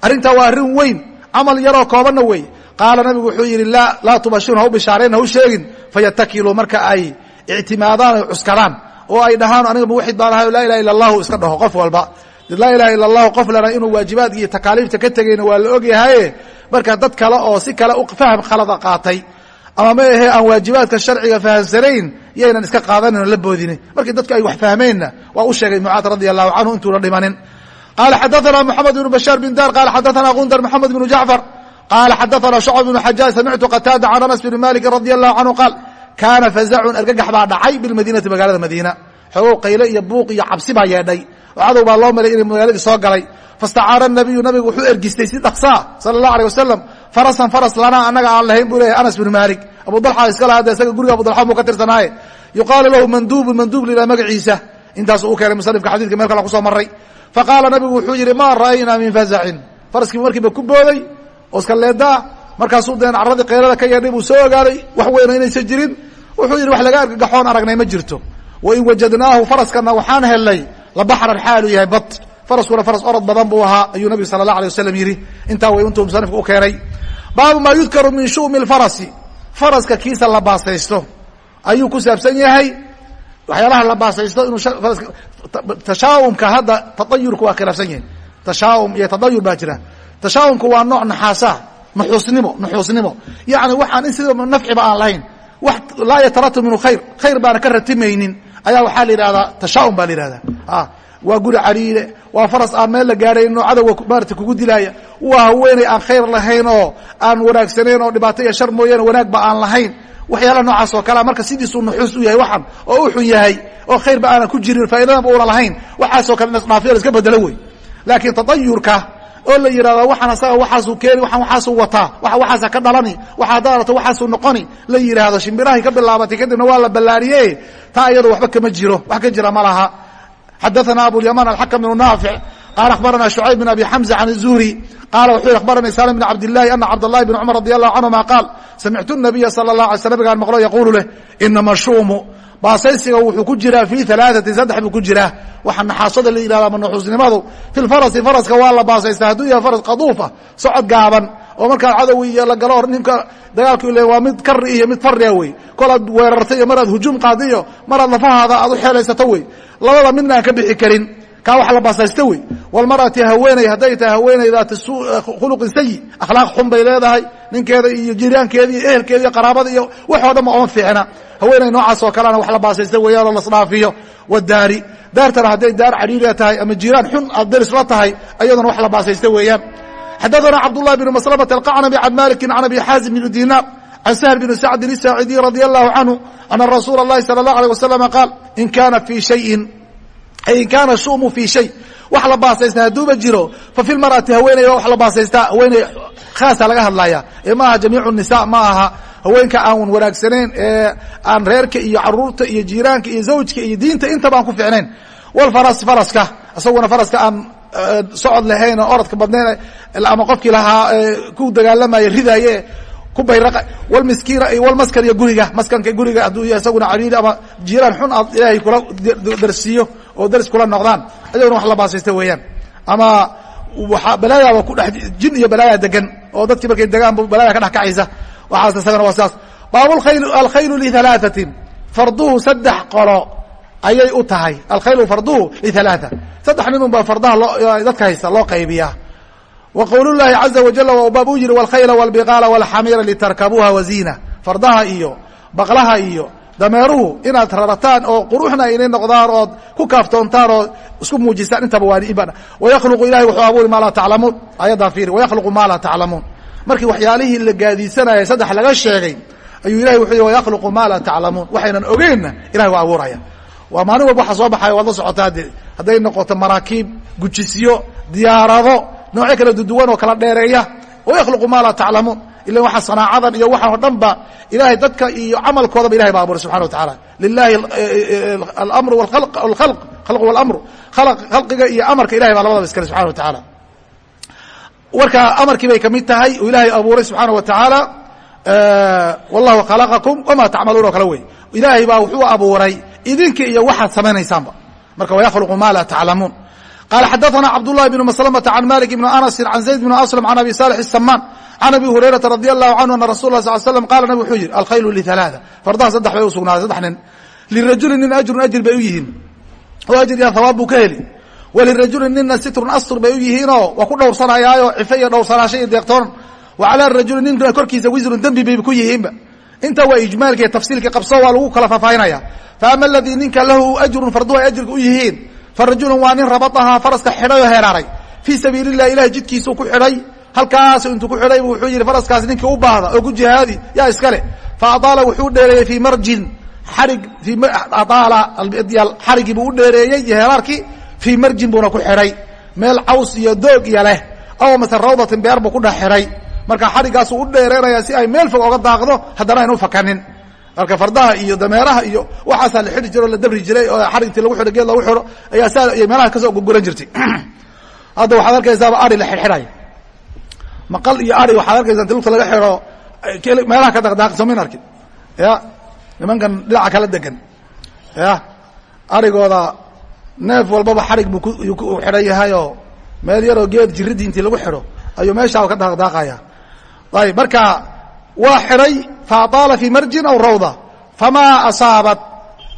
arrintaa waa arrin weyn camal yaroo koobanna wey qaala nabigu wuxuu yidhi laa laa tubashirun ha u bishaarayn ha u sheegin fayatakiluu marka ay ictimaadaan ay cuskadaan oo ay dhahaan aniga muwaxid baan ahay laa ilaha illa allahu iska dhaho qof walba laa ilaha illa allahu qof lena inuu waajibaadka iyo takaaliifta ka tegayna waa la ogyahaye marka dad kale oo si kale faham khalada qaatay ama ma ahee aan waajibaadka sharciga fahamsanayn yaynan iska qaadanin oo la boodinin markii dadku ay wax fahmeenna waa u sheegay mucaad radia allahu canhu intuuna dhimanin. Qaala xadaanaa moxamed ibnu bashaar bin daar qaala xadaanaa qundar moxamed bnu jacfar qaala xadaanaa shucb bnu xajaaj samictu qataada can anas bni malikin radia allahu canhu qaal kaana fazacun argagax baa dhacay bilmadiinati magaalada madiina. Xoogow qayle iyo buuq iyo cabsi baa yeedhay. Oo cadow baa loo malay inay magaaladii soo galay. Fastacaara nabiyu nabigu wuxuu ergistay si dhaqsaa sala allah aleh wasalam farasan faras lanaa annaga aan lahayn buu leeyahy anas bn malik abu dalxa iska lahaa isaga guriga abu dalxa buu ka tirsanaaye. Yuqaalu lahu manduubun manduub lilah magaciisa. Intaasuu u keenay musanifka xadidka meel kale ku soo maray faqaala nabigu wuxuu yidhi maa ra'aynaa min fazacin faraskiibu markiiba ku booday oo iska leedaa markaasuu deen carradii qaylada ka yeedhay buu soo ogaaday wax weyna inaysan jirin. Wuxuu yidhi wax laga argagaxoon aragnay ma jirto. Wain wajadnaahu faraskana waxaan helnay labaxran xaaluu yahay bad faraskuna faras orod badan buu ahaa ayuu nabigu sala allah alay wasalam yidhi. Intaa way intuu musanifka u keenay. Baabu maa yudkaru min shu'mi lfarasi faraska kiisa la baasaysto. Ayuu ku saabsan yahay waxyaalaha la baasaysto inuu tashaa'umka hadda taayurka waa khilaafsan yahay. Tashaa'um iyo tadayur baa jira. Tashaa'umku waa nooc naxaasa nuxuusnimo nuxuusnimo. Yacni waxaan in sida nafciba aan lahayn. Wax laa yataratab minhu khayr. Khayr baana ka ratimaynin. Ayaa waxaa la yidhahdaa tashaa'um baa la yihahdaa waa guri cariile waa faras aan meel la gaarayn oo cadowga maarata kugu dilaaya. Waa haweeney aan khayr lahayn oo aan wanaagsanayn oo dhibaato iyo shar mooyaane wanaagba aan lahayn. Waxyaalaha noocaas oo kalea marka sidiisuu nuxuus u yahay waxan oo u yahay oo khayrba aanan ku jirin faa'idadanba una lahayn. Waxaasoo kale nasdhaafiyo la iska bedelo wey. Laakiin tatayurka oo la yidhahdo waxaan asaga waxaasuu keeni waxaan waxaasuu wataa waxa waxaasa ka dhalani waxa haddaad waxaasuu noqoni. La yidhaahdo shimbirahay ka bilaabatay kadibna waa la ballaariye taa iyado waxba kama jiro wax ka jira ma laha xadaثna abulyaman alxakm bn naafic qala akhbarana shucayb bn abi xamza can الzuhri qala wuxuu yihi akhbarani salim bn cabdillahi ana cabdاllahi bn cumar radi allahu canهuma qaal samictu الnabiya salى الlah alay sl nabigaan maqlo yaqulu leh inama shuumu baasaysiga wuxuu ku jiraa fi alaaثati saddex buu ku jiraa waxa naxaasada la yidhahda ama nuxuusnimadu fi lfarasi faraska waa la baasaystaa hadduu yahay faras qaduufa socod gaaban oo markaa cadow iyo la galo ninka dagaalku le waa mid kari iyo mid faria wey kol aad weerartay iyo mar aad hujuum qaada iyo mar aad lafahaada aad u xeelaysato wey labada midna ka bixi karin kaa wax la baasaysta wey walmarati haweeney hadday tahay haweeney daati khuluqin sayi akhlaaq xun bay leedahay ninkeeda iyo jiraankeeda iyo ehelkeeda iyo qaraabada iyo waxoo dhan ba oma fiicna. Haweeney noocaas oo kalena wax la baasaysta weeyaan oo lasdhaafiyo wadaari daartana hadday daar cariiriya tahay ama jiraan xun aad deris la tahay ayaduna wax la baasaysta weeyaan xadaثna cabdالlah بn mslmة الqacnbi can maliki can abi xaazim bn dinar can sahl bn sacdin الsaacidiy radي الlahu canhu ana rasuula الlahi salى الlah alيه waslm qaal in kana fi shayin ay in kaana shumu fi shay wax la baasaysta hadduuba jiro fa fi lmar'ati haweeney wax la baasaystaa haweeney khaasa laga hadlaya ee ma aha jamiicu nisa ma aha haweenka aan wanaagsanayn ee aan reerka iyo caruurta iyo jiiraanka iyo zawjka iyo diinta intaba aan ku fiicnayn wlfaras faraska isaguna faraska aan socod lahayn oo orodka badnayn ama qofkii lahaa ku dagaalamaya ridaaye ku bayra wlmiskiina wlmaskan iyo guriga maskanka guriga hadduu yahay isaguna cariiri ama jiiraan xun aad ilaahay kula darsiiyo oo daris kula noqdaan ayaguna wax la baasaysta weeyaan. Ama waa balaayaaba ku dhex jin iyo balaaya degan oo dadkii markay degaan balaaya ka dhex kacaysa. Waxaas isagana waa sidaas baabulkhayl alkhaylu lihalaaثatin farduhu saddex qolo ayay u tahay. Alkhaylu farduhu lialaa saddex midun baa fardaha dadka haysta loo qaybiyaa wa qowlullaahi caza wajala waa u baab u yihi walkhayla walbiqaala walxamiira litarkabuuha waziina fardaha iyo baqlaha iyo dameeruhu inaad rarataan oo quruxna inay noqdaan ood ku kaaftoontaan oo isku muujisaan intaba waaniba wayakhluqu ilahi wuxuu abuuri maa laa taclamuun. Ayadaa fiiri wayakhluqu maa laa taclamuun. Markii waxyaalihii la gaadiisanaya saddex laga sheegay ayuu ilahi wuxuu yihi wayakhluqu maa laa taclamuun. Waxaynan ogeynna ilahi waa abuuraya waa maalin walba waxa soo baxaya waad la socotaa dee hadday noqoto maraakiib gujisyo diyaarado noocyo kala duduwan oo kala dheereeya. Wayakhluqu maa laa taclamuun ila waxa sanaacadan iyo waxan oo dhan ba ilahay dadka iyo camalkoodaba ilahay baa abuuray subxana wa tacaala lilahi alamru alkhalq khalq walamru khalqiga iyo amarka ilahay baa labadaba iskale subxana wa tacaala warka amarkii bay ka mid tahay oo ilaahay abuuray subxaana wa tacaala wallahu khalaqakum wama tacmaluun oo kale wey. Ilaahay baa wuxuu abuuray idinka iyo waxaad samaynaysaanba marka wayakhluqu ma laa taclamuun qala xadaثna cabdالlahi بn mslmةa can malik bn anasi can zayd bn aslm can abi salix الsamaan can abi hurayrata radi allahu canhu ana rasul lah sal slm qala nabig wuxuu yihi alkhaylu liثalaaثa fardaha saddex bay u sugnaaday saddex nin lirajuli nin ajrun ajr bay u yihiin oo ajr iyo hawaab buu ka heli walirajuli nina sitrun astur bay u yihiinoo waa ku dhowrsanayaayo cife iyo dhowrsanaasho iyo deeqtoon wa calaa rajuli nina korkiisa wisrun dembi bay ku yihiinba inta waa ijmaalka iyo tafsiilka qabso waa lagu kala faahfaahinaya faama aladii ninka lahu ajrun farduhu ay ajrka u yihiin farajulun waa nin rabadahaa faraska xidhay oo heeraaray. Fii sabiili lah ilahay jidkiisuu ku xidhay halkaasu intuu ku xidhay bu wuxuu yihi faraskaas ninkii u baahda oo ku jihaadi yaa iskale fa adaala wuxuu dheereeyey fii marjin xarig adaala xarigii buu u dheereeyey iyo heeraarkii fii marjin buuna ku xidhay. Meel caws iyo doog iyo leh aw mase rawdatin beer buu ku dhex xidhay marka xarigaasuu u dheereynaya si ay meel fog oga daaqdo haddana aynu fakanin. Marka fardaha iyo dameeraha iyo waxaasaa la xidhi jiro la dabri jiray oo xarigtii lagu xidho geed lagu xidho ayaa saa iyo meelaha ka soo guguran jirtay. Hadda waxaad arkaysaaba ari la xidxidhayo maqal iyo ari waxaad arkaysaa inti lugta laga xidho meelaha ka daqdaaqi soomin arkin ya nimankan dhinaca kala degan ya arigooda neef walbaba xarig buu ku xidhan yahay oo meel yaroo geed jiridii intii lagu xidho ayuu meeshaa ka daqdaaqaya ayb marka waa xidhay faadaala fii marjin aw rawda. Famaa asaabat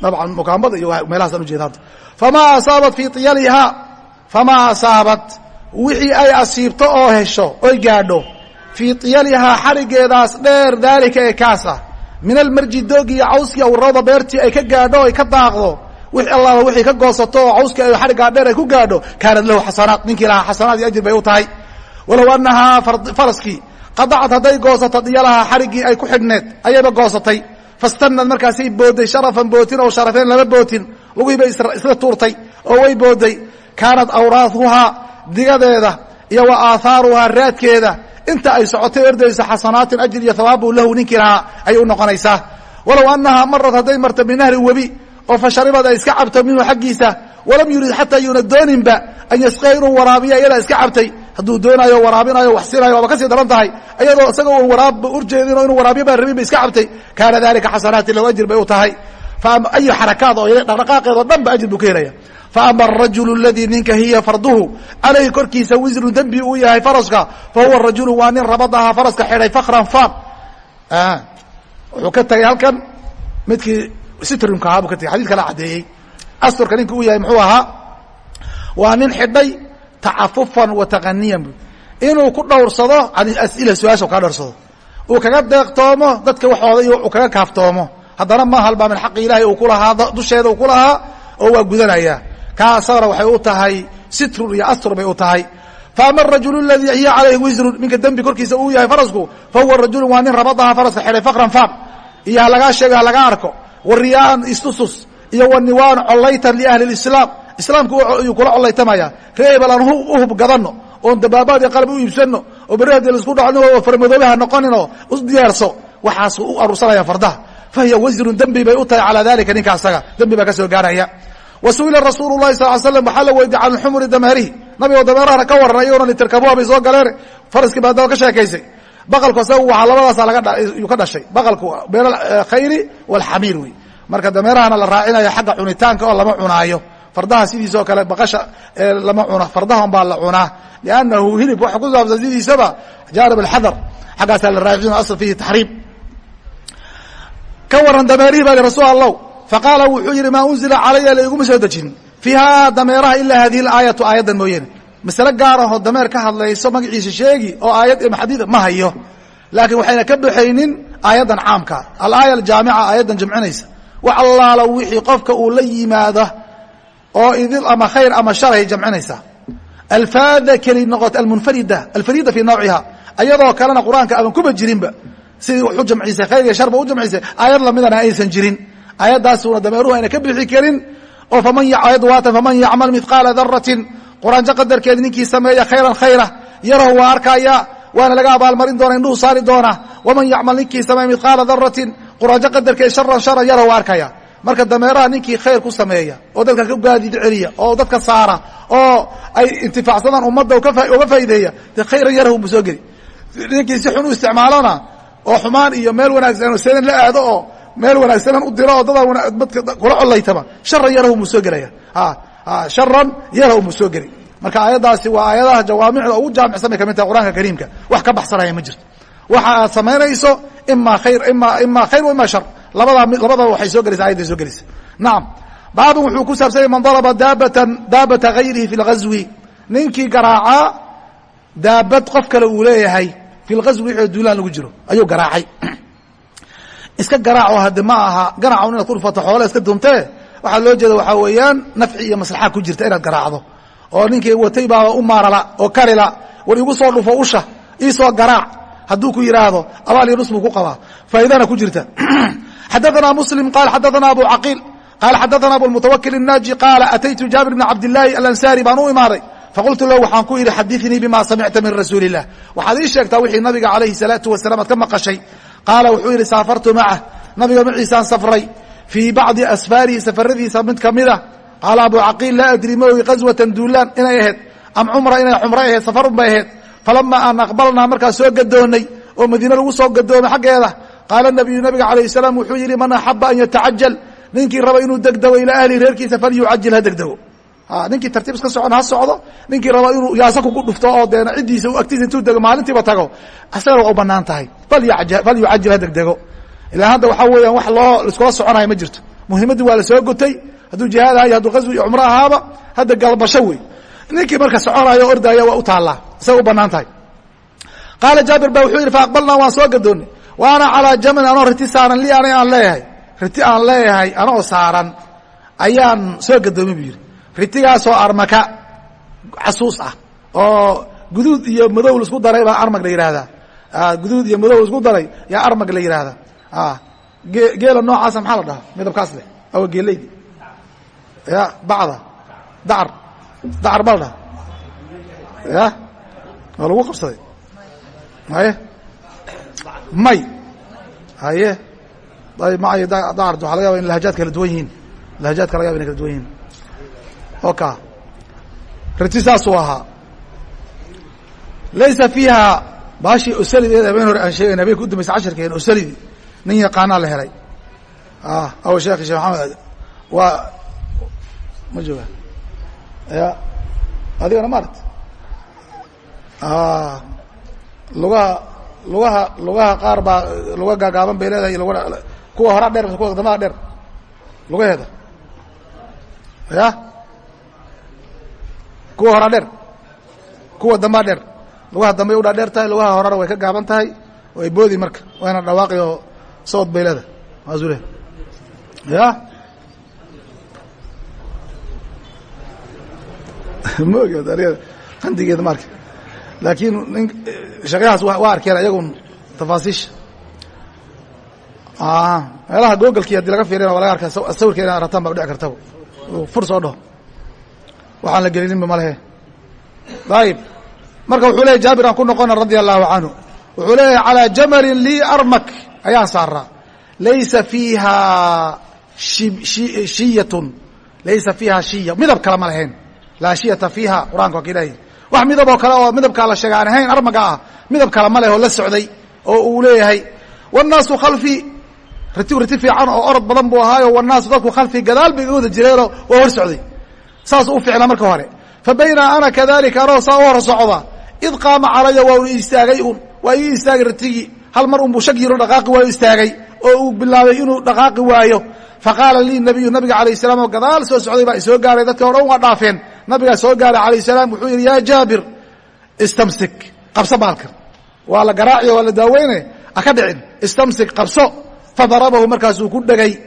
dabcan mukaambada iyo meelahasaan ujeeda hadda famaa asaabat fii iyalihaa famaa asaabat wixii ay asiibto oo hesho oy gaadho fii iyalihaa xarigeedaas dheer daalika ee kaasa. Min almarji doogi iyo cawskii aw rawda beertii ay ka gaadho ay ka daaqdo. Wix allaaba wixii ka goosato oo cawskii ay xariggaa dheer ay ku gaadho. Kaanad lahu xasanaat ninkii lahaa xasanaad iyo ajir bay u tahay. Walow anahaa faraskii qadacad hadday goosato diyalaha xariggii ay ku xidhneed ayayba goosatay. Fastanad markaasay booday sharafan bootin oo sharafeen lama bootin. Lugihiibay isla tuurtay oo way booday kaanat awraahuhaa digadeeda iyo wa aathaaruhaa raadkeeda. Inta ay socotay ordayso xasanaatin ajir iyo hawaabu lahu ninkii lahaa ayay u noqonaysaa. Walow anahaa marad hadday marto binahri webi oo fa sharibad ay iska cabto minhu xaggiisa walam yurid xataa yuuna dooninba an yasqiya inuu waraabiya iyadaa iska cabtay hadduu doonaayo waraabinayo wax siinayo waaba ka sii daran tahay. Iyadoo isagoo un waraab urjeedino inuu waraabiyo baa rabin ba iska cabtay. Kaana dalika xasanaati lahu ajir bay u tahay. Ayu xarakaad oo dhaqdhaqaaqeedoo dhan ba ajir buu ka helaya faama arajulu aladii ninka hiya farduhu calayhi korkiisa wisrun dembi uu yahay faraska fa huwa rajulu waa nin rabadaha faraska xidhay fakran faan wuxuu ka tagay halkan midkii sitrunka ahaa buu ka tagay xadis kala caddeeyey. Asturka ninka uu yahay muxuu ahaa waa nin xidhay tacafufan wa taqaniyan. Bu inuu ku dhowrsado as'ila su'aasha kaa dhowrsado. Uu kaga deeqtoomo dadka waxooda iyo kaga kaaftoomo. Haddana ma halbaa min xaqi ilaahay uu ku lahaa dusheeda uu ku lahaa oo waa gudanaya. Kaa asagana waxay u tahay sitrun iyo astur bay u tahay. Faama arajulu aladii hiya calayhi wisrun ninka dembi korkiisa uu yahay farasku fa huwa rajulu waa nin rabadaha faraska xidhay fakran faam iyo halagaa sheego halaga arko. Wa riyaan istusus iyo wa niwaan collaytan liahli lislaam islaamku ayuu kula collaytamaya. Ree ebel aan uhub gadano oon dabaabaad iyo qalab u iibsano oo berri haddii la isku dhaco farmadoobe ha noqonin oo u diyaarso. Waxaas u aruursanayaan fardaha. Fa hiya wasrun dembi bay u tahay calaa dalika ninka asaga. Dembi baa ka soo gaaraya. Wa su'ila rasuulu lahi sal slam waxaa la weydiye can xumuri dameerihi nabigoo dameerahana ka warran iyagona litarkabuha bay soo galeen. Faraskii baa daba ka sheekaysay. Baqalku asaga waxaa labadaasa lagayuu ka dhashay. Baqalku been khayri walxamiir wey. Marka dameerahana la raacinayo xagga cunitaanka oo lama cunaayo fardaha sidiisoo kale baqasha lama cuno fardahan baa la cunaa. Liannahu hilib waxa ku saabsan sidiisaba jaanib alxadar xaggaasaa la raacin asl fihi taxriim ka waran dameerihi baa rasuul allow faqaala wuxuu yihi maa unzila calaya laiguma soo dejin. Fiiha dameeraha ilaa hadihi aayatu aayaddan mooyeene masale gaar ahoo dameer ka hadlayso magaciisa sheegi oo aayad ima xadiid ma hayo. Laakiin waxayna ka baxaynin aayaddan caamka. Alaaya aljaamica aayaddan jamcinaysa wax allaala wixii qofka uu la yimaado oo idil ama khayr ama sharay jamcinaysa. Alfaada keli noqot almunfarida alfarida fii nawciha ayadoo kalena qur'aanka aban kuba jirinba. Sidii wax u jamcisay khayr iyo sharba u jamcisay aayad lamidana aysan jirin. Aayaddaasuna dameeruhu ayna ka bixi karin. Oo faman ayaddu waatan faman yacmal mithqaala daratin quraanjo qadarkeeda ninkii sameeya khayran khayra yarahu waa arkaya waana laga abaalmarin doona indhuhu saari doona waman yacmal ninkii sameeya mithqaala daratin quraanjo qadarkeeda sharan sharan yarahu waa arkaya marka dameeraha ninkii khayr ku sameeya oo dadka ka gaadid celiya oo dadka saara oo ay intifaacsadaan ummadda uga faa'ideeya de khayran yarahu mu soo geli ninkii si xun u isticmaalona oo xumaan iyo meel wanaagsan sedan la aado oo meel wanaagsanan u diro oo dada kula collaytaba sharan yarahu mu soo gelaya. Sharan yarahu mu soo geli marka aayaddaasi waa aayadaha jawaamicda ugu jaamicsan bay ka mid tahay qur'aanka kariimka. Wax ka baxsanaya ma jirto. Waxa aad samaynayso ima khayr ima ima khayr wa ima shar labada labadaba waxay soo gelaysa ayadday soo gelaysa nacam baabun wuxuu ku saabsanyay man daraba daabatan daabata gayrihi fi lgazwi ninkii garaacaa daabad qof kale uu leeyahay fi lgazwi wixii duulaan lagu jiro ayuu garaacay. Iska garaaco hadde ma aha garaco inaad ku dhufato xoole iska duntee waxaa loo jeeda waxaa weeyaan nafci iyo maslaxa ku jirta inaad garaacdo. Oo ninkii watay baaba u maarala oo karila war igu soo dhufo usha iisoo garaac hadduu ku yidhaahdo abaal iyo nus buu ku qabaa. Faaidana ku jirta xadaثna mslim qal xadaثna abu caqiil qala xadaثna abumutawakil الnaaji qaala ataytu jaabir bn cabdالlahi alansari baan u imaaday faqultu lahu waxaan ku yidhi xadiثnii bima samicta min rasuuli الlah waxaad ii sheegtaa wixii nabiga alayhi الsalaaةu wasalam aad ka maqashay qaala wuxuu yidhi saafartu macah nabiga maciisaan safray fii bacdi asfaarihi safaradiisa mid kamida qaala abu caqiil laa adri ma ogi qaswatan duulaan inay ahayd am cumra inay cumro ahayd safarun bay ahayd falama aan aqbalnaa markaa soo gadoonnay oo madiine lagu soo gadoomay xaggeeda qaala nabiyu nabiga calayh salaam wuxuu yidhi man axaba an yatacajal ninkii raba inuu degdego ilaa ahli reerkiisa falyucajil ha degdego ninkii tartiib iska socon ha socdo ninkii raba inuu yaasa kugu dhufto oo deena ciddiisa agtiisa intuu dego maalintiiba tago asagana waa u bannaan tahay falyucajil ha degdego ilaa hadda waxaa weeyaan wax loo laiskula soconayo ma jirto muhimaddii waa la soo gotay hadduu jihaad ahayo hadduu qaswi iyo cumro ahaaba hadda galbasho wey ninkii marka soconayo o waa u taallaa isagay u bannaan tahay qaala jaabir ba wuxuu yidhi faaqbalnaa waan soo gadoonnay wa ana calaa jamalin anoo riti saaran li ana aan leeyahay. Riti aan leeyahay anoo saaran ayaan soo gadoomay buu yidhi. Ritigaasoo armaka casuus ah oo guduud iyo madow la isku daray baa armag la yidhaahdaa. Guduud iyo madow la isku daray yaa armag la yidhaahdaa. Geela noocaasa maxaa la dhahaa? Midabkaas leh. Awa geeleydi ya bacda. Dacar dacar baa la dhaha ya waa lagu qabsaday. Haye may. Haye may dacar waxaa laga yaba in lahajaad kala duwan yihiin. Lahajaadka laga yaba inay kala duwan yihiin. Oka. Riti saasuu ahaa. Laysa fiiha baashii osalideed habeen hore aan sheegayna habeenka udambaysa casharkeen osalidi nin yaqaanaa la helay. Aw sheekh sheekh maxamed waa ma jooga. Ya adigana maart lugaha lugaha lugaha qaar baa luga gaagaaban bay leedahay luga kuwa horaa dheer kuwa damaha dheer lugaheeda. Ya? Kuwa horaa dheer kuwa dambaa dheer lugaha dambay udhaa dheer tahay lugaha horana way ka gaaban tahay way boodi marka wayna dhawaaqi oo sawod bay leedahay. Maasuu le ya? Ma ogi aniga qandigeeda ma arki laakiin shaqyahaas waa arkeen ayagun tafaasiisha meelaha googalkii haddii laga fiirina waa laga arkaa sawirka ina rataan baa dhici kartaba fur soo dhaho. Waxaan la gelininba ma lehe ayib marka wuxuu leeyay jaabir aan ku noqona radia allahu canhu. Wuxuu leeyahay calaa jamalin lii armak ayaan saaraa laysa fiiha shiyatun. Laysa fiiha shiya. Midab kale ma lahayn laa shiyata fiiha qur'aanka waa ka ilahay wax midaboo kale oo midabkaa la sheega aan ahayn armaga ah midab kale ma leh oo la socday oo uu leeyahay. Wannaasu khalfii riti riti fiican oo orod badan buu ahaayo wannaasu dadku khalfii gadaal bay iga wada jireenoo waa hor socday. Saasuu u ficnaa marka hore. Fa baynaa ana kadalika anoo saa u hor socda. Id qaama calaya waa unu istaagay un waa ii istaagay ritigii hal mar unbuu shag yiro dhaqaaqi waayo istaagay oo uu bilaabay inuu dhaqaaqi waayo. Faqaala lii nabiyu nabiga alayh salam oo gadaal soo socday baa isoo gaaray. Dadkii o dhan waa dhaafeen nabigaa soo gaaray alayh salaam wuxuu yidhi yaa jaabir istamsik qabso baalkan waa la garaaciyo waa la daaweyne aka dhicin istamsik qabso. Fadarabahu markaasuu ku dhegay.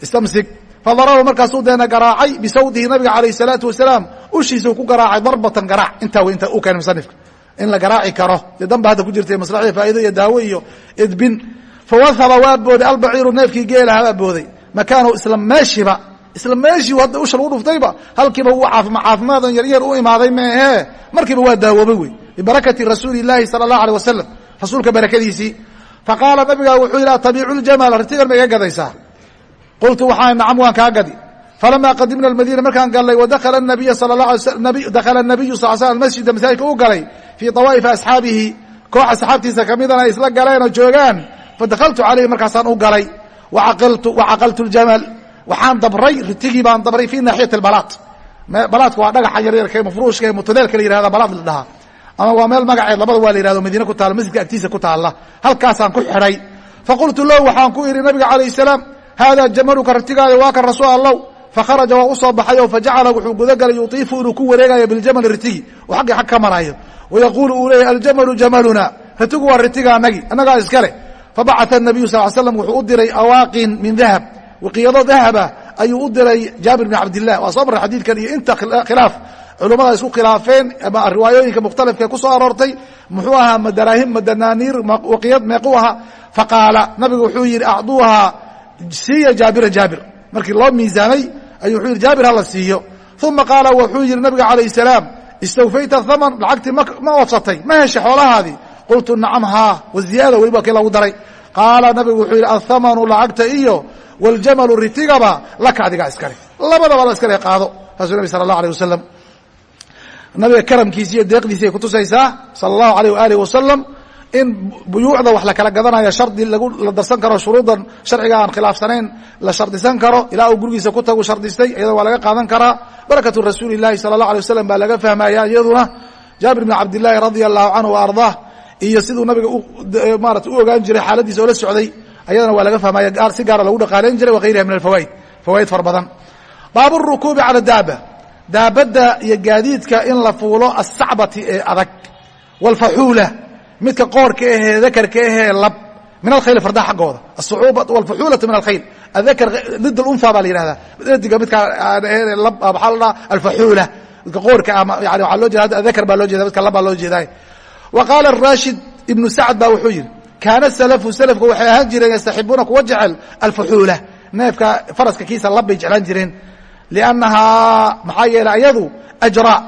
Istamsik fadarabahu markaasuu deena garaacay bisawdihi nabiga alayh salaatu wasalaam ushiisuu ku garaacay darbatan garaac. Intaa wey inta u keenay musanifka in la garaaci karo dee danba hadda ku jirta maslaxadii faa'ido iyo daawo iyo idbin fawahaba waa booday albaciiru neefkii geelaha baa booday. Makaanahu isla meeshiba isla meeshii hadda usha lagu dhuftayba halkiiba uu caafimaadan yaryar u imaaday meehe. Markiiba waa daawoobay wey bibarakati rasuuli sala allahu aleh wasalam rasuulka barakadiisii. Faqaala nabigaa wuxuu yidhi atabiicu ljamaal ritigan ma iga gadaysaa? Qultu waxaa nacam waan kaa gadi. Falama qadimna almadiina markaan galnay wadakala nabiya alay dakhala nabiyu sal sl masjida masaajidka u galay fii dawaa'ifi asxaabihi. Koox asxaabtiisa kamidana ay isla galeen oo joogaan. Fadakaltu calayhi markaasaan u galay. Wacaqaltu ljamal waxaan dabray ritigii baan dabray fi naaxiyati balaad balaadka waa dhagaxa yaryarka mafruushka ee mutuleelka la yihahda balaad la dhahaa. Ama waa meel magaceed labada waa la yihahdo madiine ku taala masjidka agtiisa ku taalla. Halkaasaan ku xidhay faqultu lahu waxaan ku idhi nabiga calayh salaam haadaa jamaluka ritigaada waa kan rasuul allow fakharaja waa u soo baxay oo fajacala wuxuu gudagalay yutiifu inuu ku wareegayo biljamali ritigi. Oo xaggii xag ka marayo wayaquulu uu leeyahy aljamalu jamaluna. Ritigu waa ritiga anagi annagaa iskale. Fabacata nabiyu sal slam wuxuu u diray awaaqin min dahab wiqiyado dahaba ayuu u diray jaabir bn cabdilah waa soo marray xadiidkan iyo inta khilaaf culummada isku khilaafeen ama riwaayooyinka mukhtalifkae ku soo aroortay muxuu ahaa madaraahim madanaaniir waqiyad meequu ahaa faqaala nabigu wuxuu yidhi acduuhaa siiya jaabira jaabir markii loo miisaamay ayuu wuxuu yidhi jaabir hala siiyo uma qaala wuxuu yidhi nabiga calayh salaam istawfayta thaman lacagtii ma odsatay ma heshay xoolahaadii qultu nacam haa waziyaada weliba kii lagu daray qaala nabigu wuxuu yidhi athamanu lacagta iyo waljamalu ritigaba laka adigaa iskale labadaba la iskale qaado saasuu nabi sala allah wasalam nabiga karamkiisi iyo deeqdiisi ay kutusaysaa sala allahu alayh waaalih wasalam in buyuucda wax la kala gadanayo shardi la darsan karo shuruudan sharciga aan khilaafsanayn la shardisan karo ilaa uu gurigiisa ku tagu shardistay iyadoo waa laga qaadan karaa barakatu rasuuli sala allah alay wasalam baa laga fahmaya iyaduna jaabir bn cabdillaahi radia allahu canhu wa iyo siduu nabiga maarata u ogaan jiray xaaladiisa oo la socday ayadana waa laga fahmaya si gaara ah lagu dhaqaalayn jiray wakayriha min alfawaaid fawaaid fara badan. Baabu rukuubi cala daaba. Daabadda iyo gaadiidka in la fuulo asacbati ee adag. Walfaxuula midka qoorka ahee dakarka ahee lab. Min alkhayl fardaha xaggooda. Asucuuba walfaxuulatu min alkhayl. Adakar did alunha baa la yihahdaa ediga midka ah, lab ah, waxaa la dhaha alfaxuula midka qoorka ah yani waxaa loo jeeda adakar baa loo jeeda midka lab baa loo jeedaa. Wa qaala rashid ibnu sacd baa wuxuu yidhi kaana salafu salafku waxay ahaan jireen yastaxibuuna kuwa jecel alfaxuula neefka faraska kiisa lab bay jeclaan jireen liannahaa maxaa yeeley ayadu ajraa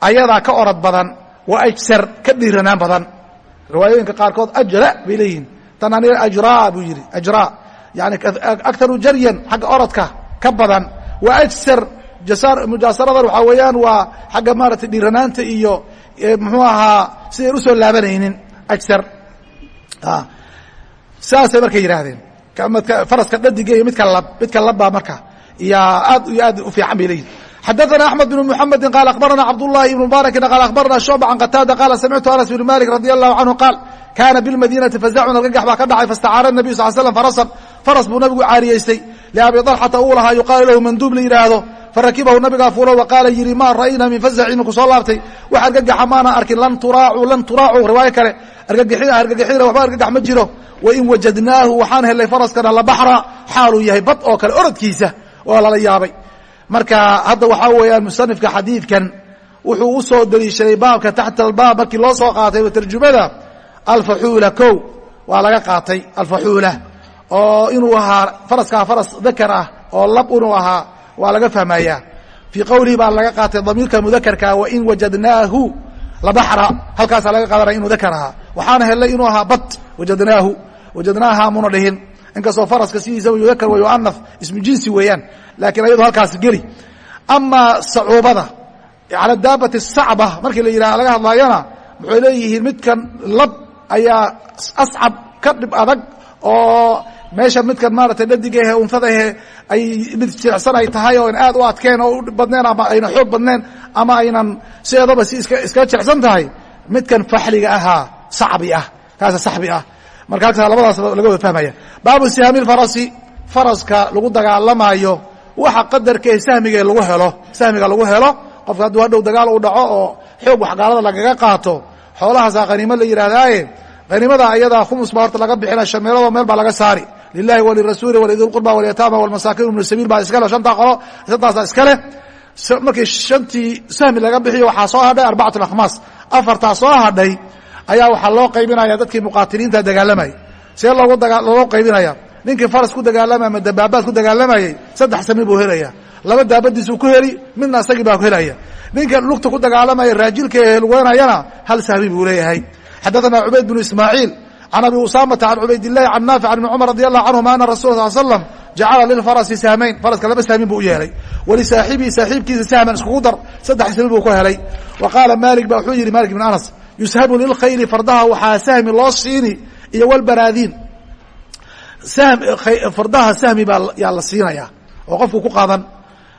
ayadaa ka orod badan wa ajsar ka dhiiranaan badan riwaayooyinka qaarkood ajra bay leeyihiin tan aniga ajraa buu yidhi ajraa yani aktaru jaryan xagga orodka ka badan wa ajsar mujaasaradan waxaa weeyaan waa xagga maaragtay dhiiranaanta iyo muxuu ahaa sidayn u soo laabanaynin ajsar saasay markay yidhaahdeen faraska dhadiga iyo midka lab midka labbaa marka yaa aad iyo aad u fiican bay leeyihin xadaثna أحmed بن محamedi qال aخbarana cabdالlahi بن mbaraki qal aخbarana شhucba can qataada qala samictu anas بn malik radي الlahu canهu qaal kana bاlmadinati fazacun argagax baa ka dhacay faاstacaara الnabiyu sal slam farasan faras buu nabigu caariyeystay liabi طalxata uu lahaa yuqaalu lahu manduub la yidhaahdo farakibahu nabigaa fuulo wa qaala yidhi ma ra'ayna min fazacin markuu soo laabtay wax argagaxa maana arkin lan turaacu lan turaacu riwaayo kale argagixina waxba argagax ma jiro wain wajadnaahu waxaan helay faraskana labaxra xaaluu yahay bad oo kale orodkiisa waa lala yaabay marka hadda waxaa weeyaan musanifka xadiidkan wuxuu u soo deliishaday baabka taxta albaab markii loo soo qaatay tarjumada alfaxuula ko waa laga qaatay alfaxuula oo inuu ahaa faraskaa faras dakar ah oo lab inuu ahaa waa laga fahmaya fii qowlihi baa laga qaatay damiirka mudakarkaa wain wajadnaahu labaxra halkaasaa laga qaadanaya inuu dakar ahaa. Waxaana helay inuu ahaa bat wajadnaahu. Wajadnaaha muna dhihin. Inkastoo faraska sidiisaba yudakar wa yuanaf ismu jinsi weeyaan laakiin ayado halkaas geli. Amaa sacuubada cala daabati sacba markii la yidhaha laga hadlaayona waxay leeyihiin midkan lab ayaa ascab ka dhib adag oo meesha midkan maaragtay dhadigahe unfadahe ay mid jilicsan ay tahay oo aad u adkeen oo u badneen ama ayna xoog badneen ama aynan sideedaba si iska iskaga jilicsan tahay midkan faxliga ahaa sacbi ah. Kaasa saxbi ah. Marka halkaas labadaas laga wada fahmaya. Baabu sihaami lfarasi faraska lagu dagaalamaayo waxa qadarkae sahmiga lagu helo sahmiga lagu helo qofka hadduu hadhow dagaal u dhaco oo xoog waxgaalada lagaga qaato xoolahaasaa khaniimo la yidhahdaaye hanimada ayadaa khumus baa horta laga bixina shan meeloodoo meel baa laga saari lilahi walirasuuli walidilqurba walyataama walmasaakin ibnu sabiil baa iskale shantaa qolo shantaasa iskale markii shantii sahmi laga bixiyo waxaa soo hadhay arbacatu akhmaas afartaa soo hadhay ayaa waxaa loo qaybinaya dadkii muqaatiliinta dagaalamaya see loogu qaybinaya ninkii faras ku dagaalamay ama dabaabaad ku dagaalamayay saddex sami buu helaya laba daabadiisuu ku heli midna isagii baa helaya ninka lugta ku dagaalamaya raajilka ee lugeynayana hal sahmi buu leeyahay xadaثana cubayd bnu ismaaciil can abi usaamata can cubaydillahi can naafic can ibni cumar radi allahu canhuma ana rasul sal slam jacala lilfarasi sahmayn faraska laba sahmin buu u yeelay walisaaxibihi saaxiibkiisa sahman iskugu dar saddex sahmi buu ku helay wa qaala malik ba wuxuu yihi malik ibn anas yushabu lilkhayli fardaha waxaa sahmi loo siini iyo walbaraadiin fardaha sahmi baa yaa la siinaya oo qofku ku qaadan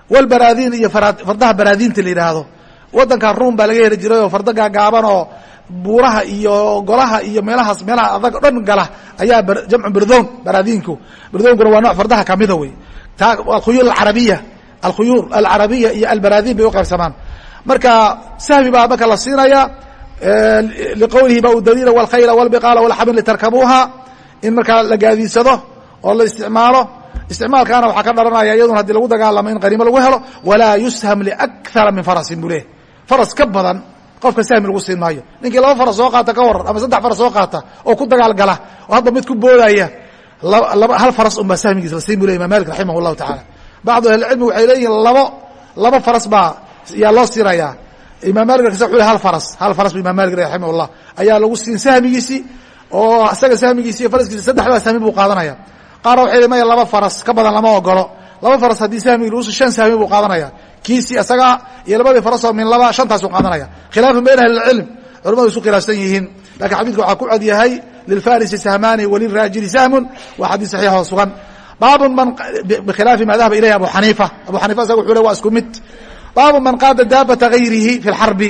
walbaraadiin iyo fardaha baraadiinta la yidhaahdo wadanka ruum baa laga heli jiray oo fardo gaagaaban oo buuraha iyo golaha iyo meelahaas meelaha adag dhan gala ayaa jamcu berdoon baraadiinku. Berdoonkuna waa nooc fardaha kamida wey. Ta alkhuyuur alcarabiya. Alkhuyuur alcarabiya iyo albaraadiin bay uqaybsamaan marka sahmi baa marka la siinaya eh, liqowlihi ba u daliila walkhayla walbiqaala walxabin litarkabuuha. In markaa la gaadiisado oo la isticmaalo isticmaalkaana waxaa ka dhalanaya iyaduna haddii lagu dagaalamo in qaniimo lagu helo walaa yusham liakara min farasin buu leh faras ka badan qofka sahmi lagu siin maayo. Ninkii laba faras soo qaata ka waran ama saddex faras soo qaata oo ku dagaalgala oo hadda mid ku boodaya hal faras unbaa sahmigiisa la siin bu ley imam malik raximah llahu tacaala. Bacdu ahlicilmi waxay leeyihiin labo laba faras baa yaa loo siinayaa imaam kasa wuxu hal faras hal faras bu imam malik raximah llah ayaa lagu siin sahmigiisi oo isaga sahmigiisi iyo faraskiisi saddexdaa sahmi buu qaadanaya qaar waxay maya laba faras ka badan lama ogolo laba faras haddii sahmigi lagu shan sahmi buu qaadanaya. Kiisii isagaa iyo labadii farasoo min laba shantaasuu qaadanaya. Khilaafun bayna ahli ilcilm culamadu isu khilaafsan yihiin. Lakiin xadidka waxaa ku cod yahay lilfarisi sahmaani walilraajili sahmun. Waa xadiis saxiix oo sugan. Baabun man bikhilaafi ma dahaba ilayh abu xaniifa abu xanifa isaga wuxuu le waa isku mid. Baabu man qaada daabata gayrihi fi lxarbi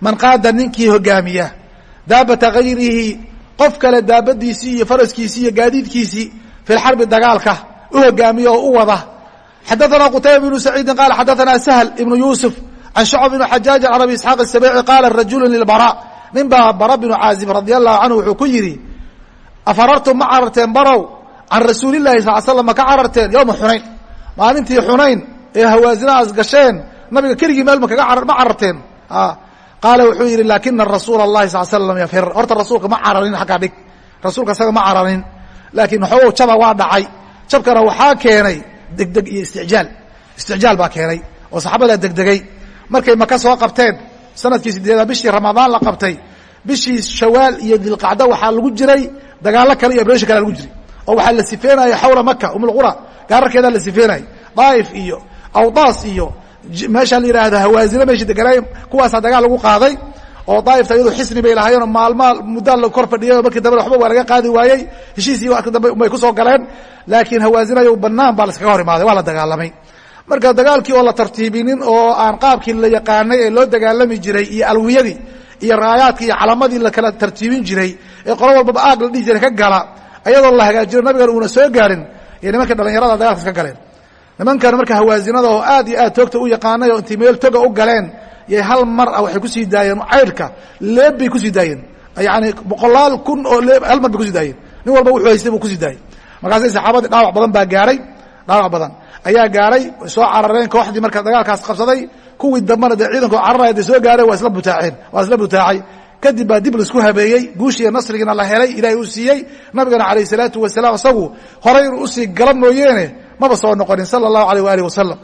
man qaada ninkii hogaamiya. Daabata gayrihi qof kale daabadiisii iyo faraskiisii iyo gaadiidkiisii fi lxarbi dagaalka u hogaamiye oo u wada. Xadaanaa qutayba bnu saciidin qaala xadaanaa sahl ibnu yuusuf can shacb bn xajaaji can abi isxaaq isabeci qaala rajulu lilbara. Nin baa bara binu caazib radia allahu canhu wuxuu ku yidhi afarartum ma cararteen barow? Can rasuulilahi sal slam ma ka cararteen? Yowma xunayn. Maalintii xunayn ee hawaasinahaas gasheen nabiga keligii meel ma kaga ma cararteen. Qaala wuxuu yidhi laakina rasuula اllahi sal slam yafir. Horta rasuulka ma cararin xaggaa dhig. Rasuulka isaga ma cararin. Laakiin waxoogow jaba waa dhacay jabkana waxaa keenay degdeg iyo isticjaal. Isticjaal baa keenay oo saxaabadaa degdegay. Markay maka soo qabteen sannadkii sideedaad bishii ramadaan la qabtay. Bishii shawaal iyo dilqacda waxaa lagu jiray dagaalo kale iyo abreeshin kale lagu jiray. Oo waxaa la sifeenaya xawla maka umulqura gaararkeedaa la sifeenaya daaif iyo awdaas iyo meeshaa la yidhaahdo hawaazino meeshii deganaay kuwaasaa dagaal lagu qaaday oo daaifta iyadu xisni bay lahaayeenoo maalmaa muddaa la kor fadhiyay oo markii dambe waxba waa laga qaadi waayey. Heshiisii marka dambe bay ku soo galeen laakiin hawaazinayo banaan baa laskaga hor imaaday waa la dagaalamay. Marka dagaalkii oo la tartiibinin oo aan qaabkii la yaqaanay ee loo dagaalami jiray iyo alwiyadii iyo raayaadkii iyo calamadii la kala tartiibin jiray ee qolo walbaba aag la dhihi jiray ka gala ayadoo la hagaajiro nabigan uuna soo gaarin iyo nimankii dhalinyarada dagaalkas ka galeen. Nimankan marka hawaazinada oo aad iyo aad toogta u yaqaanay oo intay meel toga u galeen yay hal mar ah waxay ku sii daayeen cayrhka leeb bay ku sii daayeen. Yani boqolaal kun oo leeb hal mar bay ku sii daayeen. Nin walba wuxuu haystay buu ku sii daayey. Markaasay saxaabadii dhaawac badan baa gaaray dhaawac badan. Ayaa gaaray way soo carareen kooxdii marka dagaalkaas qabsaday kuwii dambana dee ciidanko cararaya day soo gaareen waa isla butaaceen waa isla butaacay. Kadib baa dib la isku habeeyey guushiiyo nasrigiina la helay ilaahay uu siiyey. Nabigana calayh isalaatu wasalaam isagu horay u sii gala mooyeene maba soo noqonin sala allahu alayh waalih wasalam